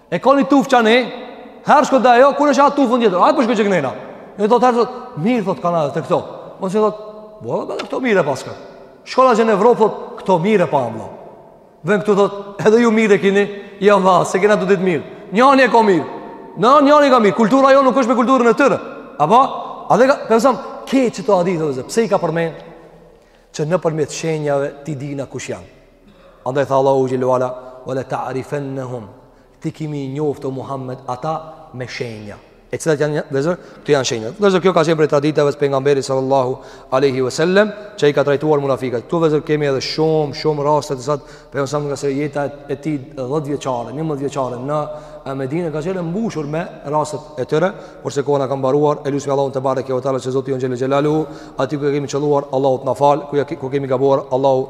E ka një tufë qitu, herë shkon te ajo, kur e sheh atë tufën tjetër, ajo po shkon qikënena. E thot, herë shkon, mirë, thot, kanë edhe te këta. Më që thot, bo, dhe këta mirë e paskan. Shkon dhe në Evropë, thot, këta mirë e paskan. Vjen këtu, thot, edhe ju mirë e kini, ja më, se kena të ditë mirë. Njani e ka mirë, në njani e ka mirë, kultura jo nuk është me kulturën e tërë. Apo, a dhe ka, pensam, ke qito hadithe, vllezër, pse i ka përmenë? Që nëpërmjet shenjave t'i dina kush janë. Andaj tha Allahu xhelalu ala, "Wa la ta'rifannahum." Ti ki me i njoft o Muhammed ata me shenja. E cilat janë vëllezër? Këto janë shenja. Vëllezër kjo ka qenë prej traditave të pejgamberit sallallahu alaihi wasallam, që i ka trajtuar munafikat. Këtu vëllezër kemi edhe shumë shumë raste të tjera ngase jeta e tij 10 vjeçare, 11 vjeçare në Medinë ka qenë mbushur me rastet e tyre, porse koha na ka mbaruar, e lusmi Allahun tebareke ve teala që Zoti ynë xhelalu, aty ku kemi qëlluar Allahu të na fal, ku kemi gabuar Allahu